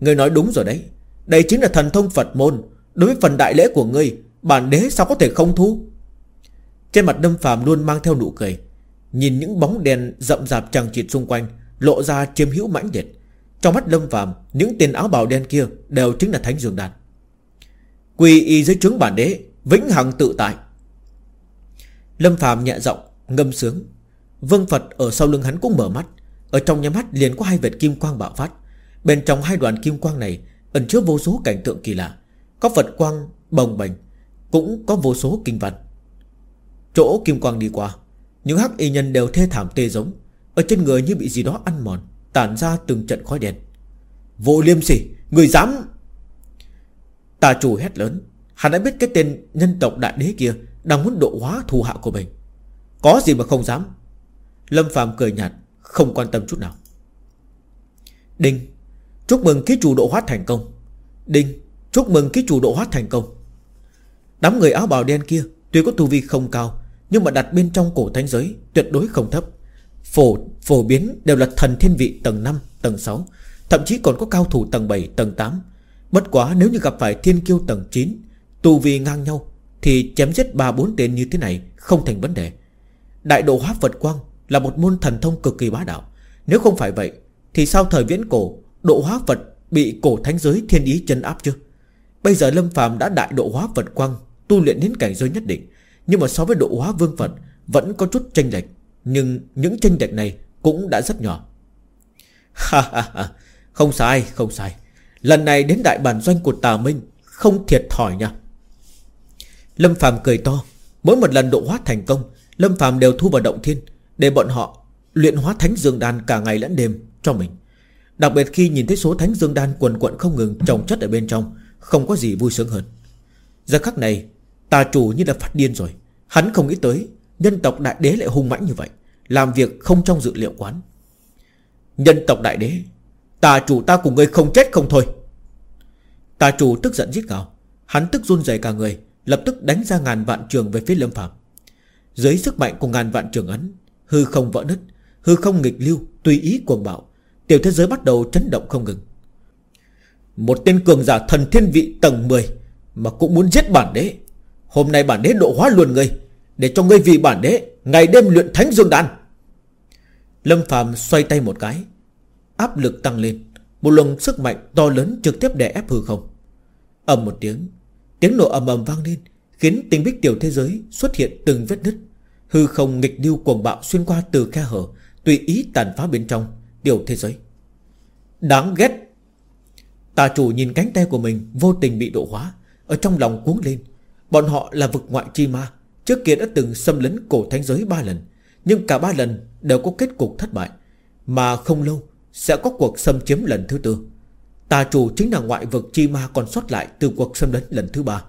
ngươi nói đúng rồi đấy. Đây chính là thần thông Phật môn. Đối với phần đại lễ của ngươi, Bản đế sao có thể không thu? Trên mặt đâm phàm luôn mang theo nụ cười. Nhìn những bóng đèn rậm rạp chằng chịt xung quanh, Lộ ra chiêm hữu mãnh liệt. Trong mắt lâm phàm, Những tên áo bào đen kia Đều chính là thánh dương đàn Quỳ y dưới trướng bản đế, Vĩnh hằng tự tại. Lâm phàm nhẹ giọng, ngâm sướng. Vương Phật ở sau lưng hắn cũng mở mắt. Ở trong nhà mắt liền có hai vệt kim quang bạo phát. Bên trong hai đoàn kim quang này Ẩn chứa vô số cảnh tượng kỳ lạ. Có Phật quang, bồng bềnh, Cũng có vô số kinh văn. Chỗ kim quang đi qua, Những hắc y nhân đều thê thảm tê giống. Ở trên người như bị gì đó ăn mòn, Tản ra từng trận khói đen. Vô liêm sỉ, Người dám! Tà chủ hét lớn. Hắn đã biết cái tên nhân tộc đại đế kia Đang muốn độ hóa thù hạ của mình. Có gì mà không dám? Lâm phàm cười nhạt. Không quan tâm chút nào. Đinh Chúc mừng ký chủ độ hóa thành công. Đinh Chúc mừng ký chủ độ hóa thành công. Đám người áo bào đen kia Tuy có tu vi không cao Nhưng mà đặt bên trong cổ thánh giới Tuyệt đối không thấp. Phổ, phổ biến đều là thần thiên vị tầng 5, tầng 6 Thậm chí còn có cao thủ tầng 7, tầng 8 Bất quá nếu như gặp phải thiên kiêu tầng 9 Tu vi ngang nhau Thì chém giết 3-4 tên như thế này Không thành vấn đề. Đại độ hóa Phật Quang là một môn thần thông cực kỳ bá đạo. Nếu không phải vậy, Thì sao thời viễn cổ, Độ hóa Phật bị cổ thánh giới thiên ý chân áp chưa Bây giờ Lâm phàm đã đại độ hóa Phật Quang, Tu luyện đến cảnh giới nhất định. Nhưng mà so với độ hóa Vương Phật, Vẫn có chút tranh lệch. Nhưng những tranh lệch này cũng đã rất nhỏ. (laughs) Ha ha ha. Không sai không sai. Lần này đến đại bản doanh của Tà Minh, Không thiệt thòi nha. Lâm phàm cười to. Mỗi một lần độ hóa thành công, Lâm phàm đều thu vào động thiên. Để bọn họ luyện hóa thánh dương đan cả ngày lẫn đêm cho mình. Đặc biệt khi nhìn thấy số thánh dương đan quần quận không ngừng trồng chất ở bên trong, Không có gì vui sướng hơn. Giờ khắc này, Tà chủ như là phát điên rồi. Hắn không nghĩ tới Nhân tộc đại đế lại hung mãnh như vậy, Làm việc không trong dự liệu quán. Nhân tộc đại đế, Tà chủ ta cùng ngươi không chết không thôi. Tà chủ tức giận giết gào. Hắn tức run rẩy cả người, Lập tức đánh ra ngàn vạn trường về phía lâm phạm Dưới sức mạnh của ngàn vạn trường ấn Hư không vỡ nứt, Hư không nghịch lưu, Tùy ý cuồng bạo. Tiểu thế giới bắt đầu chấn động không ngừng. Một tên cường giả thần thiên vị tầng 10 Mà cũng muốn giết bản đế. Hôm nay bản đế độ hóa luôn ngươi Để cho ngươi vì bản đế Ngày đêm luyện thánh dương đan. Lâm phàm xoay tay một cái, Áp lực tăng lên, Một luồng sức mạnh to lớn trực tiếp đè ép hư không. Ầm một tiếng Tiếng nổ ầm ầm vang lên, Khiến tinh bích tiểu thế giới xuất hiện từng vết nứt. Hư không nghịch điêu cuồng bạo xuyên qua từ khe hở, Tùy ý tàn phá bên trong, Điều thế giới. Đáng ghét. Tà chủ nhìn cánh tay của mình Vô tình bị độ hóa, Ở trong lòng cuống lên. Bọn họ là vực ngoại chi ma, Trước kia đã từng xâm lấn cổ thánh giới ba lần, Nhưng cả ba lần đều có kết cục thất bại, Mà không lâu Sẽ có cuộc xâm chiếm lần thứ tư. Tà chủ chính là ngoại vực chi ma còn sót lại Từ cuộc xâm lấn lần thứ ba.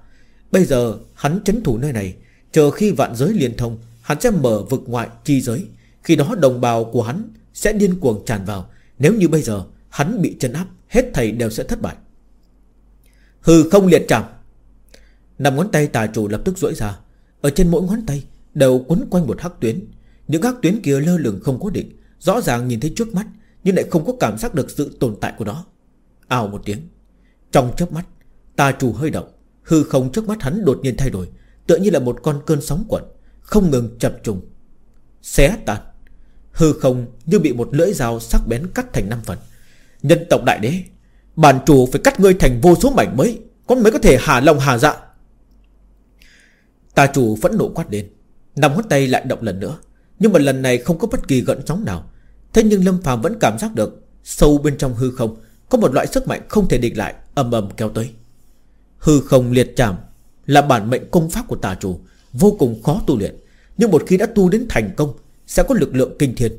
Bây giờ hắn chấn thủ nơi này, Chờ khi vạn giới liên thông Hắn sẽ mở vực ngoại chi giới. Khi đó đồng bào của hắn sẽ điên cuồng tràn vào. Nếu như bây giờ hắn bị chân áp, Hết thầy đều sẽ thất bại. Hư không liệt chạm Nằm ngón tay tà chủ lập tức duỗi ra. Ở trên mỗi ngón tay đều quấn quanh một hắc tuyến. Những hắc tuyến kia lơ lửng không cố định, Rõ ràng nhìn thấy trước mắt, Nhưng lại không có cảm giác được sự tồn tại của nó. Ào một tiếng. Trong chớp mắt, Tà chủ hơi động. Hư không trước mắt hắn đột nhiên thay đổi, Tựa như là một con cơn sóng quẩn không ngừng chập trùng, Xé tan. Hư không như bị một lưỡi dao sắc bén cắt thành năm phần. Nhân tộc đại đế, Bản chủ phải cắt ngươi thành vô số mảnh mới, Có mới có thể hà lòng hà dạ. Tà chủ phẫn nộ quát lên Nằm hốt tay lại động lần nữa, Nhưng mà lần này không có bất kỳ gợn sóng nào. Thế nhưng Lâm phàm vẫn cảm giác được, Sâu bên trong hư không, Có một loại sức mạnh không thể địch lại, ầm ầm kéo tới. Hư không liệt chạm Là bản mệnh công pháp của tà chủ Vô cùng khó tu luyện. Nhưng một khi đã tu đến thành công, Sẽ có lực lượng kinh thiên,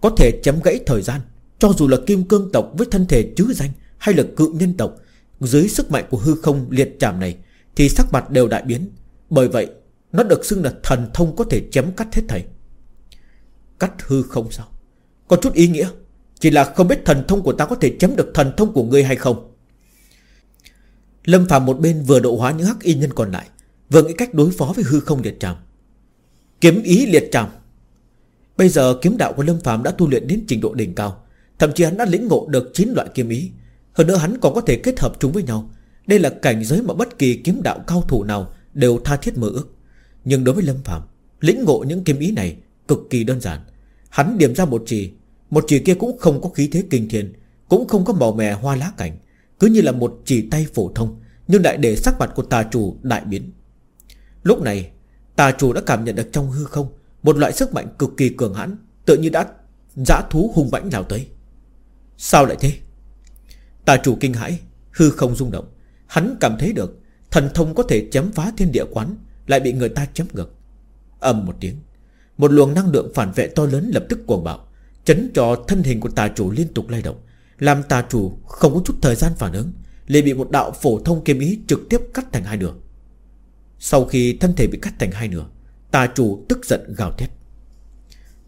Có thể chấm gãy thời gian. Cho dù là kim cương tộc với thân thể chứ danh Hay là cự nhân tộc, Dưới sức mạnh của hư không liệt chạm này Thì sắc mặt đều đại biến. Bởi vậy, nó được xưng là thần thông có thể chém cắt hết thầy. Cắt hư không sao? Có chút ý nghĩa, Chỉ là không biết thần thông của ta có thể chém được thần thông của ngươi hay không. Lâm Phạm một bên vừa độ hóa những hắc y nhân còn lại Vừa nghĩ cách đối phó với hư không liệt tràm. Kiếm ý liệt tràm. Bây giờ kiếm đạo của Lâm Phạm đã tu luyện đến trình độ đỉnh cao, Thậm chí hắn đã lĩnh ngộ được 9 loại kiếm ý. Hơn nữa hắn còn có thể kết hợp chúng với nhau. Đây là cảnh giới mà bất kỳ kiếm đạo cao thủ nào Đều tha thiết mơ ước. Nhưng đối với Lâm Phạm Lĩnh ngộ những kiếm ý này cực kỳ đơn giản. Hắn điểm ra một chỉ Một chỉ kia cũng không có khí thế kinh thiên, Cũng không có màu mè hoa lá cảnh, cứ như là một chỉ tay phổ thông, Nhưng lại để sắc mặt của tà chủ đại biến. Lúc này, Tà chủ đã cảm nhận được trong hư không Một loại sức mạnh cực kỳ cường hãn Tự như đã giã thú hung bãnh nào tới. Sao lại thế? Tà chủ kinh hãi, Hư không rung động. Hắn cảm thấy được Thần thông có thể chém phá thiên địa quán, Lại bị người ta chém ngược. Ầm một tiếng, Một luồng năng lượng phản vệ to lớn lập tức cuồng bạo, Chấn cho thân hình của tà chủ liên tục lay động, làm tà chủ không có chút thời gian phản ứng, liền bị một đạo phổ thông kiếm ý trực tiếp cắt thành hai nửa sau khi thân thể bị cắt thành hai nửa, Tà chủ tức giận gào thét.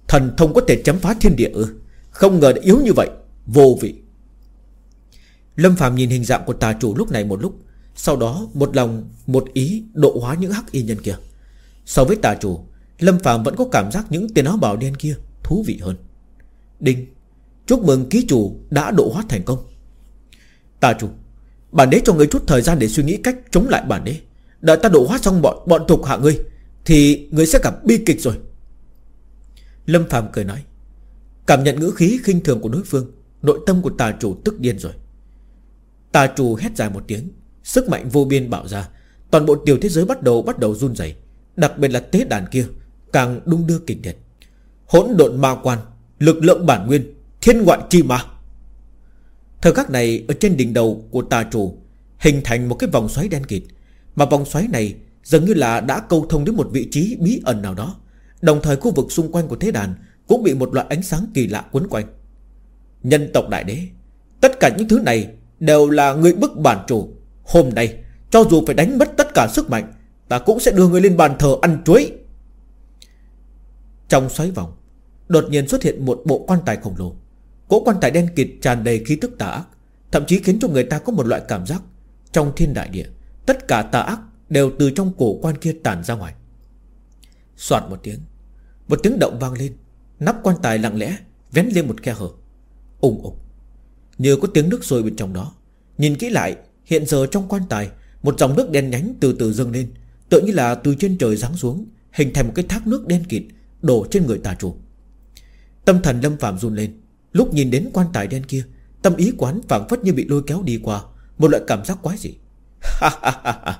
Thần thông có thể chấm phá thiên địa ư? Không ngờ đã yếu như vậy, Vô vị. Lâm Phạm nhìn hình dạng của tà chủ lúc này một lúc, Sau đó một lòng, Một ý độ hóa những hắc y nhân kia. So với tà chủ, Lâm Phạm vẫn có cảm giác những tiền áo bào đen kia Thú vị hơn. Đinh, Chúc mừng ký chủ đã độ hóa thành công. Tà chủ, Bản đế cho người chút thời gian để suy nghĩ cách chống lại bản đế. Đợi ta độ hóa xong bọn bọn thuộc hạ ngươi, Thì ngươi sẽ gặp bi kịch rồi. Lâm Phạm cười nói, Cảm nhận ngữ khí khinh thường của đối phương, Nội tâm của tà chủ tức điên rồi. Tà chủ hét dài một tiếng, Sức mạnh vô biên bạo ra, Toàn bộ tiểu thế giới bắt đầu bắt đầu run rẩy, Đặc biệt là tế đàn kia, Càng đung đưa kịch liệt. Hỗn độn ma quan, Lực lượng bản nguyên, Thiên ngoại chi ma. Thời khắc này, ở trên đỉnh đầu của tà chủ, Hình thành một cái vòng xoáy đen kịt mà vòng xoáy này dường như là đã câu thông đến một vị trí bí ẩn nào đó. Đồng thời khu vực xung quanh của thế đàn Cũng bị một loại ánh sáng kỳ lạ quấn quanh. Nhân tộc đại đế, Tất cả những thứ này Đều là người bức bản chủ. Hôm nay, cho dù phải đánh mất tất cả sức mạnh, Ta cũng sẽ đưa người lên bàn thờ ăn chuối. Trong xoáy vòng, Đột nhiên xuất hiện một bộ quan tài khổng lồ. Cỗ quan tài đen kịt tràn đầy khí tức tà ác, Thậm chí khiến cho người ta có một loại cảm giác Trong thiên đại địa Tất cả tà ác đều từ trong cổ quan kia tản ra ngoài. Soạt một tiếng Một tiếng động vang lên, Nắp quan tài lặng lẽ Vén lên một khe hở. Úng ục, Như có tiếng nước sôi bên trong đó. Nhìn kỹ lại, Hiện giờ trong quan tài, Một dòng nước đen nhánh từ từ dâng lên, Tựa như là từ trên trời giáng xuống, Hình thành một cái thác nước đen kịt, Đổ trên người tà chủ. Tâm thần Lâm Phạm run lên, Lúc nhìn đến quan tài đen kia, Tâm ý quán phảng phất như bị lôi kéo đi qua, Một loại cảm giác quái dị. (laughs)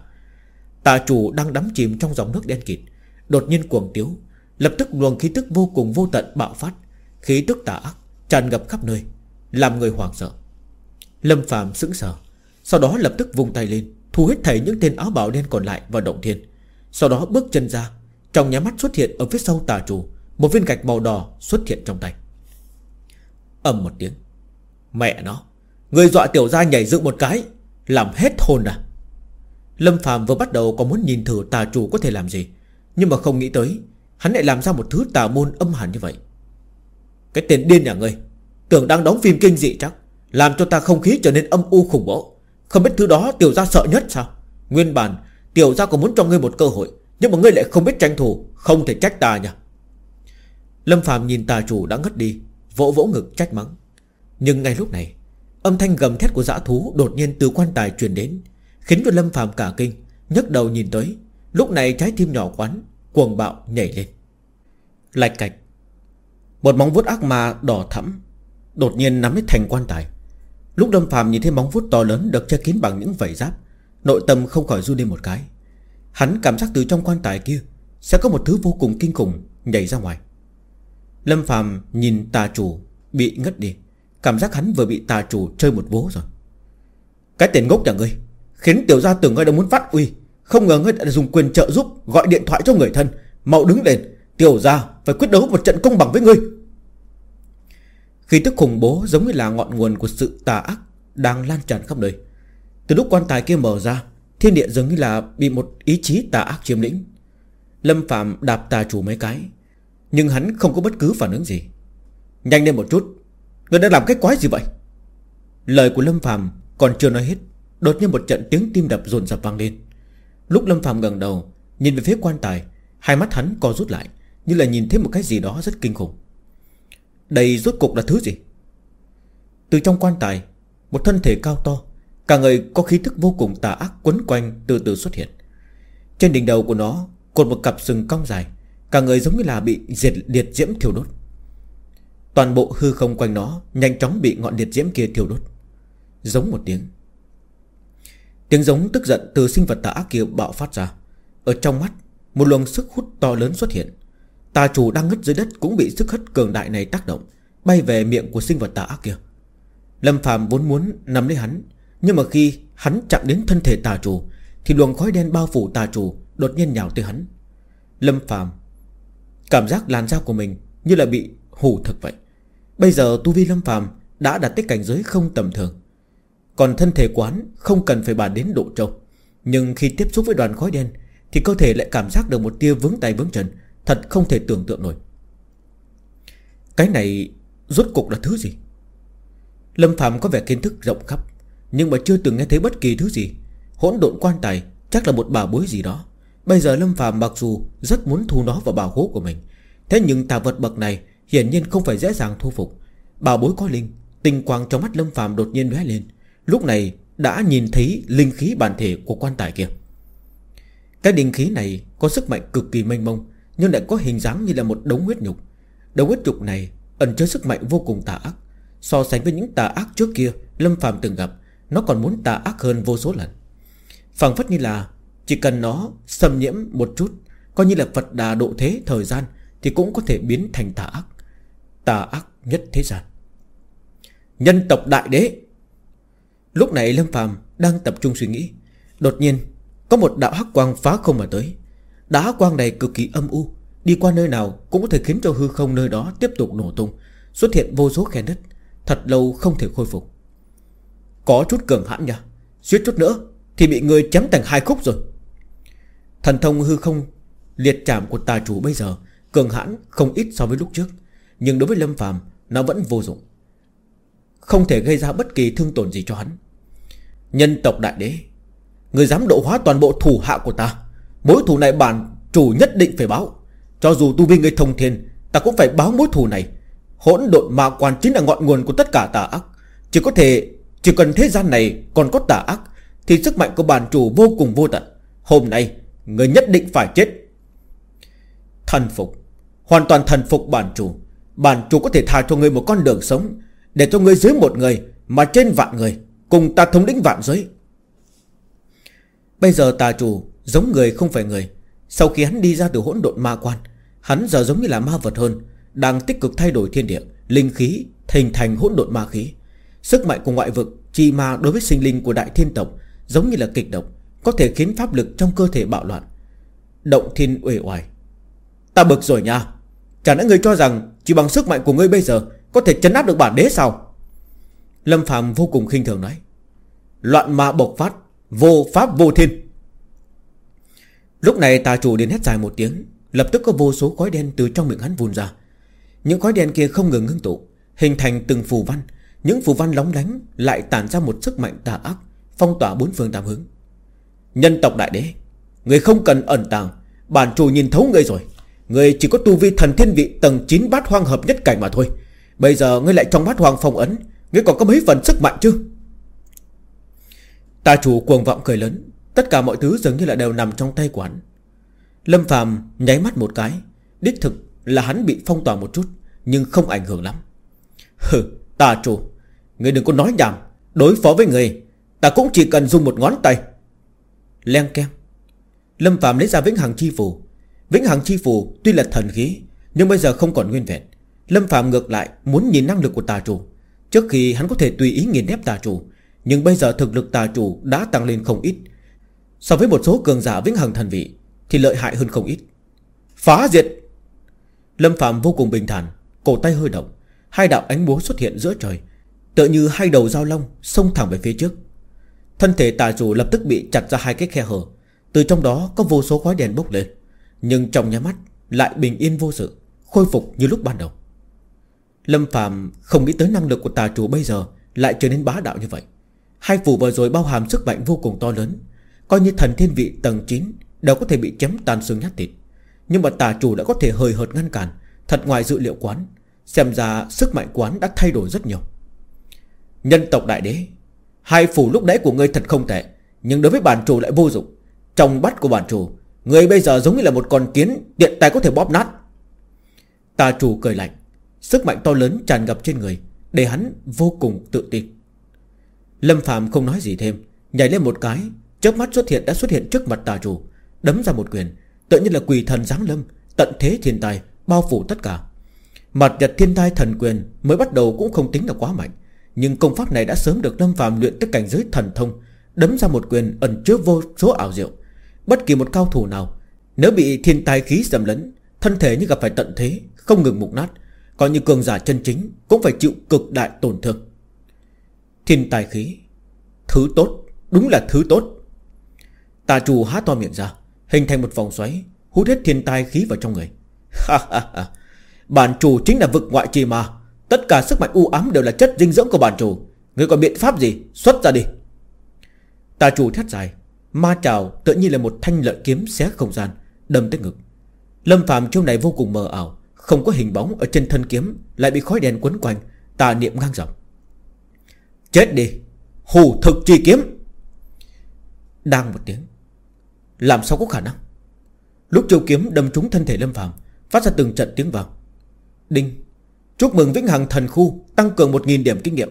Tà chủ đang đắm chìm trong dòng nước đen kịt. Đột nhiên cuồng tiếu, Lập tức luồng khí tức vô cùng vô tận bạo phát. Khí tức tà ác tràn ngập khắp nơi, Làm người hoảng sợ. Lâm phàm sững sờ, Sau đó lập tức vung tay lên, Thu hết thảy những tên áo bào đen còn lại vào động thiên. Sau đó bước chân ra, Trong nhà mắt xuất hiện ở phía sau tà chủ, Một viên gạch màu đỏ xuất hiện trong tay. Ầm một tiếng, Mẹ nó, Người dọa tiểu gia nhảy dựng một cái, Làm hết hồn à? Lâm Phạm vừa bắt đầu có muốn nhìn thử tà chủ có thể làm gì. Nhưng mà không nghĩ tới, Hắn lại làm ra một thứ tà môn âm hẳn như vậy. Cái tên điên nhà ngươi, Tưởng đang đóng phim kinh dị chắc, Làm cho ta không khí trở nên âm u khủng bố. Không biết thứ đó tiểu gia sợ nhất sao? Nguyên bản, tiểu gia còn muốn cho ngươi một cơ hội, Nhưng mà ngươi lại không biết tranh thủ, Không thể trách ta nha Lâm Phạm nhìn tà chủ đã ngất đi, Vỗ vỗ ngực trách mắng. Nhưng ngay lúc này, Âm thanh gầm thét của dã thú đột nhiên từ quan tài truyền đến. Khiến cho Lâm Phạm cả kinh, nhấc đầu nhìn tới. Lúc này trái tim nhỏ quán, Cuồng bạo nhảy lên. Lạch cạch. Một móng vuốt ác ma đỏ thẫm, Đột nhiên nắm lấy thành quan tài. Lúc Lâm Phạm nhìn thấy móng vuốt to lớn Được che kín bằng những vảy giáp, Nội tâm không khỏi run lên một cái. Hắn cảm giác từ trong quan tài kia Sẽ có một thứ vô cùng kinh khủng nhảy ra ngoài. Lâm Phạm nhìn tà chủ Bị ngất đi, Cảm giác hắn vừa bị tà chủ chơi một vố rồi. Cái tiền ngốc nhà ngươi Khiến tiểu gia tưởng ngươi đã muốn phát uy. Không ngờ ngươi đã dùng quyền trợ giúp, Gọi điện thoại cho người thân. Mau đứng lên, Tiểu gia, phải quyết đấu một trận công bằng với ngươi. Khi tức khủng bố giống như là ngọn nguồn của sự tà ác Đang lan tràn khắp nơi, Từ lúc quan tài kia mở ra, Thiên địa giống như là bị một ý chí tà ác chiếm lĩnh. Lâm Phạm đạp tà chủ mấy cái, Nhưng hắn không có bất cứ phản ứng gì. Nhanh lên một chút Người đã làm cái quái gì vậy? Lời của Lâm Phạm còn chưa nói hết Đột nhiên một trận tiếng tim đập dồn dập vang lên. Lúc Lâm Phạm gần đầu, Nhìn về phía quan tài, Hai mắt hắn co rút lại, Như là nhìn thấy một cái gì đó rất kinh khủng. Đây rốt cục là thứ gì? Từ trong quan tài, Một thân thể cao to, Cả người có khí thức vô cùng tà ác quấn quanh từ từ xuất hiện. Trên đỉnh đầu của nó, Cột một cặp sừng cong dài, Cả người giống như là bị diệt liệt diễm thiêu đốt. Toàn bộ hư không quanh nó Nhanh chóng bị ngọn liệt diễm kia thiêu đốt. Giống một tiếng Tiếng giống tức giận từ sinh vật tà ác kia bạo phát ra. Ở trong mắt, Một luồng sức hút to lớn xuất hiện. Tà chủ đang ngất dưới đất cũng bị sức hất cường đại này tác động, Bay về miệng của sinh vật tà ác kia. Lâm phàm vốn muốn nắm lấy hắn, Nhưng mà khi hắn chạm đến thân thể tà chủ, Thì luồng khói đen bao phủ tà chủ Đột nhiên nhào tới hắn. Lâm phàm, Cảm giác làn da của mình Như là bị hủ thực vậy. Bây giờ Tu Vi Lâm phàm Đã đạt tới cảnh giới không tầm thường. Còn thân thể quán không cần phải bàn đến độ trâu. Nhưng khi tiếp xúc với đoàn khói đen, Thì cơ thể lại cảm giác được một tia vướng tay vướng chân, Thật không thể tưởng tượng nổi. Cái này Rốt cục là thứ gì? Lâm Phạm có vẻ kiến thức rộng khắp, Nhưng mà chưa từng nghe thấy bất kỳ thứ gì. Hỗn độn quan tài Chắc là một bà bối gì đó. Bây giờ Lâm Phạm mặc dù rất muốn thu nó vào bảo hố của mình, Thế nhưng tà vật bậc này Hiển nhiên không phải dễ dàng thu phục. Bảo bối có linh, Tinh quang trong mắt Lâm Phạm đột nhiên lóe lên. Lúc này đã nhìn thấy linh khí bản thể của quan tài kia. Cái linh khí này có sức mạnh cực kỳ mênh mông, Nhưng lại có hình dáng như là một đống huyết nhục. Đống huyết nhục này ẩn chứa sức mạnh vô cùng tà ác. So sánh với những tà ác trước kia, Lâm phàm từng gặp, Nó còn muốn tà ác hơn vô số lần. Phảng phất như là Chỉ cần nó xâm nhiễm một chút, Coi như là Phật đà độ thế thời gian, Thì cũng có thể biến thành tà ác. Tà ác nhất thế gian. Nhân tộc đại đế Lúc này Lâm phàm đang tập trung suy nghĩ. Đột nhiên, Có một đạo hắc quang phá không mà tới. Đá quang này cực kỳ âm u, Đi qua nơi nào cũng có thể khiến cho hư không nơi đó Tiếp tục nổ tung, Xuất hiện vô số khe đất, Thật lâu không thể khôi phục. Có chút cường hãn nha, Suýt chút nữa thì bị người chém thành hai khúc rồi. Thần thông hư không Liệt chạm của tà chủ bây giờ Cường hãn không ít so với lúc trước, Nhưng đối với Lâm phàm, Nó vẫn vô dụng. Không thể gây ra bất kỳ thương tổn gì cho hắn. Nhân tộc đại đế, Người dám độ hóa toàn bộ thủ hạ của ta, Mối thù này bản chủ nhất định phải báo. Cho dù tu vi người thông thiên, Ta cũng phải báo mối thù này. Hỗn độn ma quan chính là ngọn nguồn của tất cả tà ác. Chỉ có thể, Chỉ cần thế gian này còn có tà ác, Thì sức mạnh của bản chủ vô cùng vô tận. Hôm nay, Người nhất định phải chết. Thần phục, Hoàn toàn thần phục bản chủ. Bản chủ có thể tha cho người một con đường sống, Để cho người dưới một người, Mà trên vạn người. Cùng ta thống lĩnh vạn giới. Bây giờ tà chủ giống người không phải người. Sau khi hắn đi ra từ hỗn độn ma quan, Hắn giờ giống như là ma vật hơn, Đang tích cực thay đổi thiên địa, Linh khí hình thành hỗn độn ma khí. Sức mạnh của ngoại vực, Chi ma đối với sinh linh của đại thiên tộc Giống như là kịch độc, Có thể khiến pháp lực trong cơ thể bạo loạn. Động thiên uể oải. Ta bực rồi nha. Chẳng lẽ người cho rằng Chỉ bằng sức mạnh của ngươi bây giờ Có thể chấn áp được bản đế sao? Lâm Phạm vô cùng khinh thường nói, Loạn ma bộc phát, Vô pháp vô thiên. Lúc này tà chủ đến hét dài một tiếng, Lập tức có vô số khói đen từ trong miệng hắn vùn ra. Những khói đen kia không ngừng ngưng tụ, Hình thành từng phù văn. Những phù văn lóng lánh Lại tản ra một sức mạnh tà ác, Phong tỏa bốn phương tám hướng. Nhân tộc đại đế, Người không cần ẩn tàng, Bản chủ nhìn thấu người rồi. Người chỉ có tu vi thần thiên vị tầng 9 bát hoang hợp nhất cảnh mà thôi. Bây giờ ngươi lại trong bát hoang phong ấn Ngươi còn có mấy phần sức mạnh chứ? Tà chủ cuồng vọng cười lớn. Tất cả mọi thứ dường như là đều nằm trong tay của hắn. Lâm Phạm nháy mắt một cái. Đích thực là hắn bị phong tỏa một chút, Nhưng không ảnh hưởng lắm. Hừ tà chủ Người đừng có nói nhảm. Đối phó với người, Ta cũng chỉ cần dùng một ngón tay. Len kem Lâm Phạm lấy ra vĩnh hằng chi phù. Vĩnh hằng chi phù tuy là thần khí, Nhưng bây giờ không còn nguyên vẹn. Lâm Phạm ngược lại muốn nhìn năng lực của tà chủ. Trước khi hắn có thể tùy ý nghiền ép tà chủ, Nhưng bây giờ thực lực tà chủ đã tăng lên không ít. So với một số cường giả vĩnh hằng thần vị, Thì lợi hại hơn không ít. Phá diệt! Lâm Phạm vô cùng bình thản, Cổ tay hơi động, Hai đạo ánh búa xuất hiện giữa trời, Tựa như hai đầu dao long Xông thẳng về phía trước. Thân thể tà chủ lập tức bị chặt ra hai cái khe hở, Từ trong đó có vô số khói đèn bốc lên, Nhưng trong nhà mắt Lại bình yên vô sự, Khôi phục như lúc ban đầu. Lâm Phạm không nghĩ tới năng lực của tà chủ bây giờ Lại trở nên bá đạo như vậy. Hai phủ vừa rồi bao hàm sức mạnh vô cùng to lớn, Coi như thần thiên vị tầng 9 Đều có thể bị chém tan xương nhát thịt. Nhưng mà tà chủ đã có thể hời hợt ngăn cản, Thật ngoài dự liệu quán, Xem ra sức mạnh quán đã thay đổi rất nhiều. Nhân tộc đại đế, Hai phủ lúc nãy của ngươi thật không tệ, Nhưng đối với bản chủ lại vô dụng. Trong bắt của bản chủ, ngươi bây giờ giống như là một con kiến Điện tay có thể bóp nát. Tà chủ cười lạnh. Sức mạnh to lớn tràn ngập trên người, Để hắn vô cùng tự tin. Lâm Phạm không nói gì thêm, Nhảy lên một cái, chớp mắt xuất hiện, đã xuất hiện trước mặt tà chủ, Đấm ra một quyền Tự nhiên là quỳ thần giáng lâm, Tận thế thiên tài, Bao phủ tất cả. Mặt nhật thiên tai thần quyền Mới bắt đầu cũng không tính là quá mạnh, Nhưng công pháp này đã sớm được Lâm Phạm luyện tới cảnh giới thần thông, Đấm ra một quyền ẩn chứa vô số ảo diệu. Bất kỳ một cao thủ nào, Nếu bị thiên tai khí dầm lấn, Thân thể như gặp phải tận thế, Không ngừng mục nát Coi như cường giả chân chính Cũng phải chịu cực đại tổn thương. Thiên tài khí, Thứ tốt, Đúng là thứ tốt. Tà chủ há to miệng ra, Hình thành một vòng xoáy, Hút hết thiên tai khí vào trong người. Bản chủ chính là vực ngoại trì mà. Tất cả sức mạnh u ám đều là chất dinh dưỡng của bản chủ Người còn biện pháp gì, Xuất ra đi. Tà chủ thét dài, Ma trào tự nhiên là một thanh lợi kiếm xé không gian, Đâm tới ngực. Lâm phàm chỗ này vô cùng mờ ảo không có hình bóng ở trên thân kiếm, Lại bị khói đèn quấn quanh, Tà niệm ngang dọc Chết đi, Hù thực chi kiếm. Đang một tiếng, Làm sao có khả năng? Lúc chiêu kiếm đâm trúng thân thể Lâm phàm, Phát ra từng trận tiếng vang. Đinh, Chúc mừng Vĩnh Hằng thần khu Tăng cường 1.000 điểm kinh nghiệm.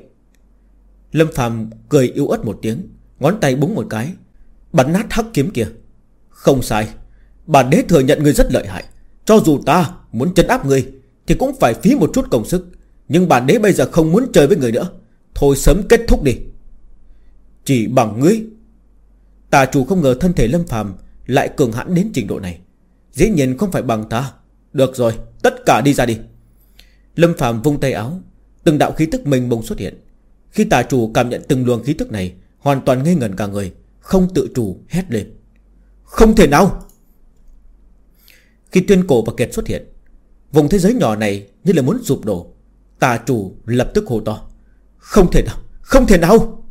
Lâm phàm cười yếu ớt một tiếng, Ngón tay búng một cái, Bắn nát hắc kiếm kia. Không sai Bản đế thừa nhận người rất lợi hại. Cho dù ta muốn chấn áp người, Thì cũng phải phí một chút công sức. Nhưng bản đế bây giờ không muốn chơi với người nữa. Thôi sớm kết thúc đi. Chỉ bằng ngươi. Tà chủ không ngờ thân thể lâm phàm Lại cường hãn đến trình độ này. Dĩ nhiên không phải bằng ta. Được rồi, tất cả đi ra đi. Lâm phàm vung tay áo. Từng đạo khí tức mình bùng xuất hiện. Khi tà chủ cảm nhận từng luồng khí tức này, Hoàn toàn ngây ngẩn cả người, Không tự chủ hét lên. Không thể nào! Khi tuyên cổ và kiệt xuất hiện, Vùng thế giới nhỏ này như là muốn sụp đổ, Tà chủ lập tức hồ to. Không thể nào, Không thể nào!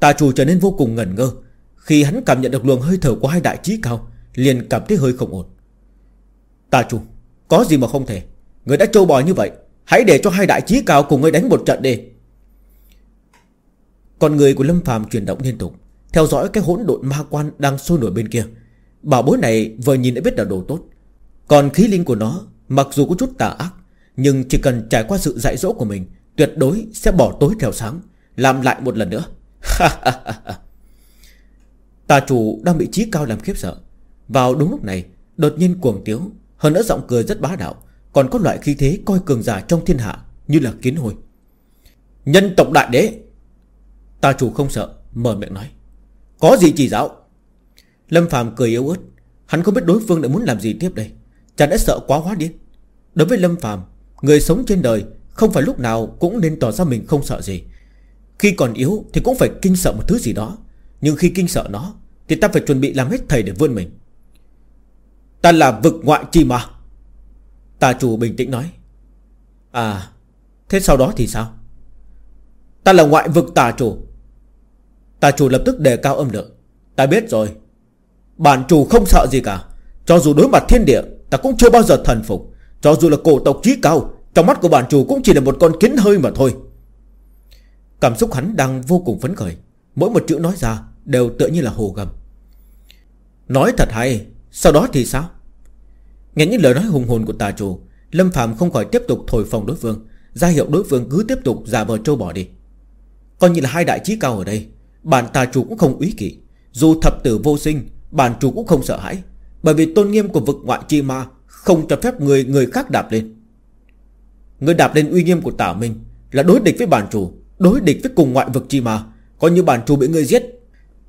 Tà chủ trở nên vô cùng ngẩn ngơ. Khi hắn cảm nhận được luồng hơi thở của hai đại trí cao, Liền cảm thấy hơi không ổn. Tà chủ Có gì mà không thể? Người đã trâu bò như vậy, Hãy để cho hai đại trí cao cùng ngươi đánh một trận đi. Con người của Lâm phàm chuyển động liên tục, Theo dõi cái hỗn độn ma quan đang sôi nổi bên kia. Bảo bối này vừa nhìn đã biết là đồ tốt. Còn khí linh của nó, Mặc dù có chút tà ác, Nhưng chỉ cần trải qua sự dạy dỗ của mình, Tuyệt đối sẽ bỏ tối theo sáng, Làm lại một lần nữa. (laughs) Tà chủ đang bị trí cao làm khiếp sợ. Vào đúng lúc này, Đột nhiên cuồng tiếu, Hơn nữa giọng cười rất bá đạo, Còn có loại khí thế coi cường giả trong thiên hạ Như là kiến hồi Nhân tộc đại đế! Ta chủ không sợ, Mở miệng nói. Có gì chỉ giáo? Lâm Phạm cười yếu ớt, Hắn không biết đối phương đã muốn làm gì tiếp đây. Chàng đã sợ quá hóa điên. Đối với Lâm phàm, Người sống trên đời Không phải lúc nào cũng nên tỏ ra mình không sợ gì. Khi còn yếu thì cũng phải kinh sợ một thứ gì đó, Nhưng khi kinh sợ nó Thì ta phải chuẩn bị làm hết thầy để vươn mình. Ta là vực ngoại chi mà Tà chủ bình tĩnh nói. À Thế sau đó thì sao? Ta là ngoại vực tà chủ. Tà chủ lập tức đề cao âm lượng. Ta biết rồi. Bản chủ không sợ gì cả. Cho dù đối mặt thiên địa Ta cũng chưa bao giờ thần phục. Cho dù là cổ tộc trí cao, Trong mắt của bản chủ cũng chỉ là một con kiến hơi mà thôi. Cảm xúc hắn đang vô cùng phấn khởi. Mỗi một chữ nói ra Đều tựa như là hồ gầm. Nói thật hay, Sau đó thì sao? Nghe những lời nói hùng hồn của tà chủ, Lâm Phạm không khỏi tiếp tục thổi phồng đối phương, ra hiệu đối phương cứ tiếp tục giả vờ trâu bỏ đi. Coi như là hai đại trí cao ở đây, Bản tà chủ cũng không úy kỵ. Dù thập tử vô sinh, Bản chủ cũng không sợ hãi. Bởi vì tôn nghiêm của vực ngoại chi ma Không cho phép người người khác đạp lên. Người đạp lên uy nghiêm của tả mình Là đối địch với bản chủ, Đối địch với cùng ngoại vực chi ma. Coi như bản chủ bị người giết,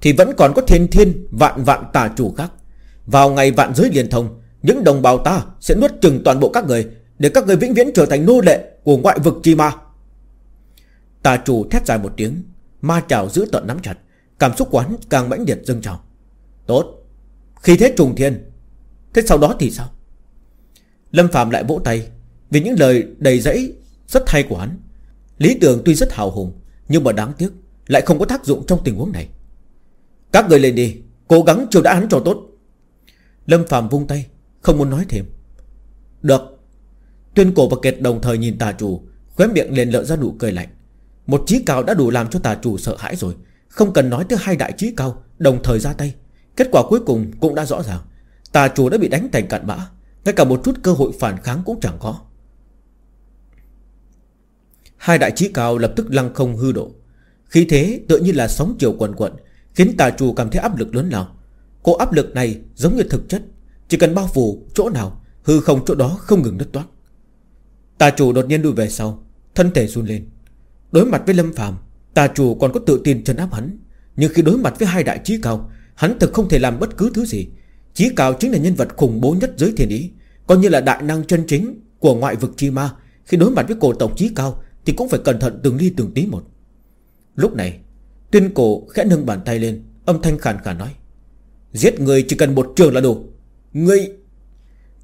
Thì vẫn còn có thiên thiên, vạn vạn tà chủ khác. Vào ngày vạn giới liền thông, Những đồng bào ta sẽ nuốt chừng toàn bộ các người, Để các người vĩnh viễn trở thành nô lệ Của ngoại vực chi ma. Tà chủ thét dài một tiếng, Ma trào giữ tận nắm chặt, Cảm xúc quán càng mãnh liệt dâng trào. Tốt. Khi thế trùng thiên Thế sau đó thì sao? Lâm Phạm lại vỗ tay, Vì những lời đầy dẫy rất hay của hắn. Lý tưởng tuy rất hào hùng, Nhưng mà đáng tiếc Lại không có tác dụng trong tình huống này. Các người lên đi, Cố gắng chiều đã hắn cho tốt. Lâm Phạm vung tay, Không muốn nói thêm. Được. Tuyên cổ và kẹt đồng thời nhìn tà chủ, Khóe miệng liền lợn ra nụ cười lạnh. Một trí cao đã đủ làm cho tà chủ sợ hãi rồi. Không cần nói tới hai đại trí cao, Đồng thời ra tay. Kết quả cuối cùng cũng đã rõ ràng. Tà chủ đã bị đánh thành cạn bã. Ngay cả một chút cơ hội phản kháng cũng chẳng có. Hai đại trí cao lập tức lăng không hư độ. Khi thế tự như là sóng chiều quần quận, Khiến tà chủ cảm thấy áp lực lớn lao. Cô áp lực này giống như thực chất, Chỉ cần bao phủ chỗ nào, Hư không chỗ đó không ngừng đứt toát. Tà chủ đột nhiên đuôi về sau, Thân thể run lên. Đối mặt với Lâm Phàm, Tà chủ còn có tự tin chân áp hắn. Nhưng khi đối mặt với hai đại trí cao, Hắn thực không thể làm bất cứ thứ gì. Chí cao chính là nhân vật khủng bố nhất giới thiên ý, Coi như là đại năng chân chính Của ngoại vực chi ma. Khi đối mặt với cổ tổng chí cao Thì cũng phải cẩn thận từng ly từng tí một. Lúc này, Tuyên cổ khẽ nâng bàn tay lên, Âm thanh khàn khàn nói, Giết người chỉ cần một trường là đủ. Ngươi,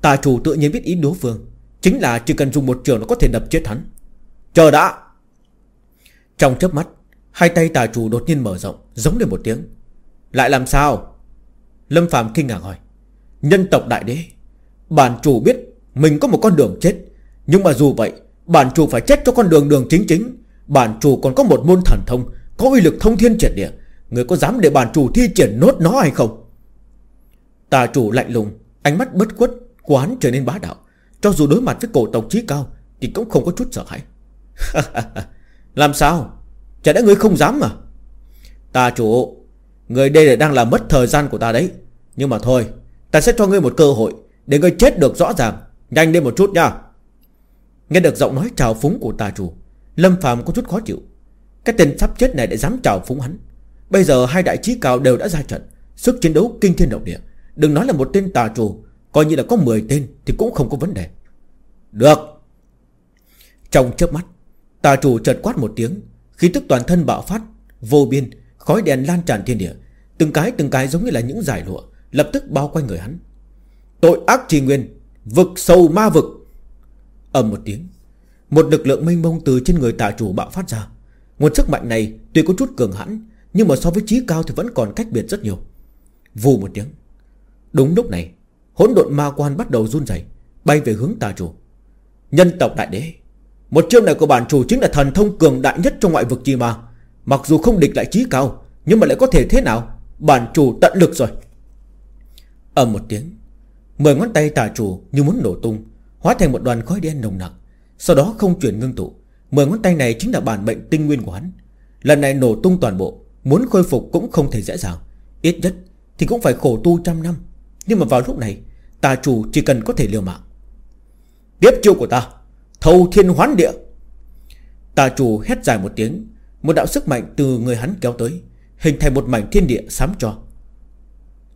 Tà chủ tự nhiên biết ý đối phương, Chính là chỉ cần dùng một trường nó có thể đập chết hắn. Chờ đã. Trong chớp mắt, Hai tay tà chủ đột nhiên mở rộng, Giống lên một tiếng. Lại làm sao? Lâm Phạm kinh ngạc hỏi, Nhân tộc đại đế, Bản chủ biết mình có một con đường chết, Nhưng mà dù vậy, Bản chủ phải chết cho con đường đường chính chính. Bản chủ còn có một môn thần thông, Có uy lực thông thiên triệt địa. Người có dám để bản chủ thi triển nốt nó hay không? Tà chủ lạnh lùng, Ánh mắt bất quất Quán trở nên bá đạo. Cho dù đối mặt với cổ tộc trí cao, Thì cũng không có chút sợ hãi. (laughs) Làm sao? Chả đã người không dám mà? Tà chủ, Người đây là đang làm mất thời gian của ta đấy. Nhưng mà thôi, Ta sẽ cho ngươi một cơ hội Để ngươi chết được rõ ràng. Nhanh lên một chút nha. Nghe được giọng nói chào phúng của tà chủ, Lâm phàm có chút khó chịu. Cái tên sắp chết này đã dám chào phúng hắn. Bây giờ hai đại trí cao đều đã ra trận, Sức chiến đấu kinh thiên động địa. Đừng nói là một tên tà chủ, Coi như là có 10 tên thì cũng không có vấn đề. Được. Trong chớp mắt, Tà chủ chợt quát một tiếng, Khí tức toàn thân bạo phát, Vô biên, Khói đèn lan tràn thiên địa. Từng cái từng cái giống như là những giải lụa Lập tức bao quanh người hắn. Tội ác trì nguyên, Vực sâu ma vực. Ầm một tiếng, Một lực lượng mênh mông từ trên người tà chủ bạo phát ra. Nguồn sức mạnh này tuy có chút cường hãn, Nhưng mà so với trí cao thì vẫn còn cách biệt rất nhiều. Vù một tiếng, Đúng lúc này, Hỗn độn ma quan bắt đầu run rẩy, Bay về hướng tà chủ. Nhân tộc đại đế, Một chiêu này của bản chủ chính là thần thông cường đại nhất trong ngoại vực chi ma. Mặc dù không địch lại trí cao, Nhưng mà lại có thể thế nào? Bản chủ tận lực rồi ầm một tiếng, Mười ngón tay tà chủ như muốn nổ tung, Hóa thành một đoàn khói đen nồng nặc. Sau đó không chuyển ngưng tụ, Mười ngón tay này chính là bản mệnh tinh nguyên của hắn. Lần này nổ tung toàn bộ, Muốn khôi phục cũng không thể dễ dàng. Ít nhất thì cũng phải khổ tu trăm năm. Nhưng mà vào lúc này, Tà chủ chỉ cần có thể liều mạng. Tiếp chiêu của ta, Thâu thiên hoán địa. Tà chủ hét dài một tiếng, Một đạo sức mạnh từ người hắn kéo tới, Hình thành một mảnh thiên địa sám cho.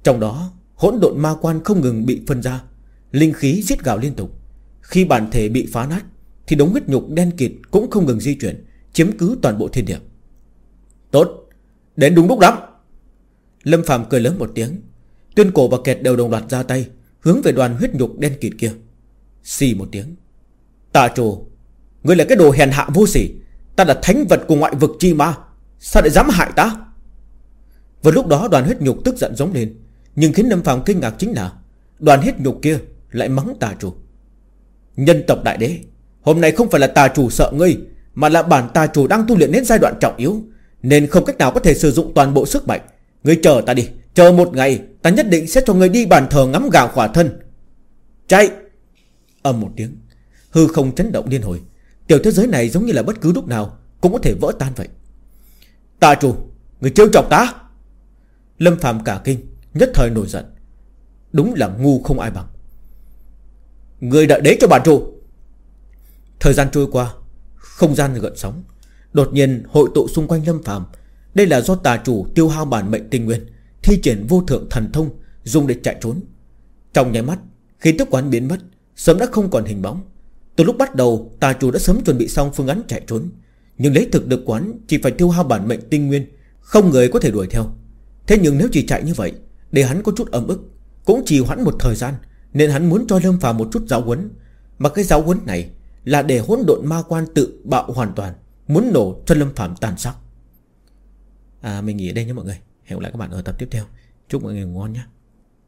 Trong đó Hỗn độn ma quan không ngừng bị phân ra, Linh khí giết gào liên tục. Khi bản thể bị phá nát, Thì đống huyết nhục đen kịt cũng không ngừng di chuyển, Chiếm cứ toàn bộ thiên địa. Tốt, Đến đúng lúc lắm. Lâm Phạm cười lớn một tiếng, Tuyên cổ và kẹt đều đồng loạt ra tay, Hướng về đoàn huyết nhục đen kịt kia. Xì một tiếng, Tà trù, Ngươi là cái đồ hèn hạ vô sỉ, Ta là thánh vật của ngoại vực chi ma, Sao lại dám hại ta? Vào lúc đó đoàn huyết nhục tức giận giống lên nhưng khiến Lâm Phạm kinh ngạc chính là Đoàn hết nhục kia lại mắng tà chủ. Nhân tộc đại đế, Hôm nay không phải là tà chủ sợ ngươi, Mà là bản tà chủ đang tu luyện đến giai đoạn trọng yếu, Nên không cách nào có thể sử dụng toàn bộ sức mạnh. Ngươi chờ ta đi, Chờ một ngày, Ta nhất định sẽ cho ngươi đi bàn thờ ngắm gà khỏa thân. Chạy! Âm một tiếng, Hư không chấn động liên hồi. Tiểu thế giới này giống như là bất cứ lúc nào Cũng có thể vỡ tan vậy. Tà chủ Người trêu chọc ta! Lâm phàm cả kinh. Nhất thời nổi giận. Đúng là ngu không ai bằng. Người đợi đế cho bản chủ Thời gian trôi qua, Không gian gợn sóng. Đột nhiên, hội tụ xung quanh Lâm phàm. Đây là do tà chủ tiêu hao bản mệnh tinh nguyên, Thi triển vô thượng thần thông, Dùng để chạy trốn. Trong nháy mắt Khi tức quán biến mất, Sớm đã không còn hình bóng. Từ lúc bắt đầu, tà chủ đã sớm chuẩn bị xong phương án chạy trốn. Nhưng lấy thực được quán Chỉ phải tiêu hao bản mệnh tinh nguyên, Không người có thể đuổi theo. Thế nhưng nếu chỉ chạy như vậy để hắn có chút ấm ức, Cũng chỉ hoãn một thời gian, Nên hắn muốn cho Lâm Phàm một chút giáo huấn. Mà cái giáo huấn này Là để hỗn độn ma quan tự bạo hoàn toàn, Muốn nổ cho Lâm Phàm tàn sắc À mình nghỉ ở đây nhé mọi người. Hẹn gặp lại các bạn ở tập tiếp theo. Chúc mọi người ngon nhé.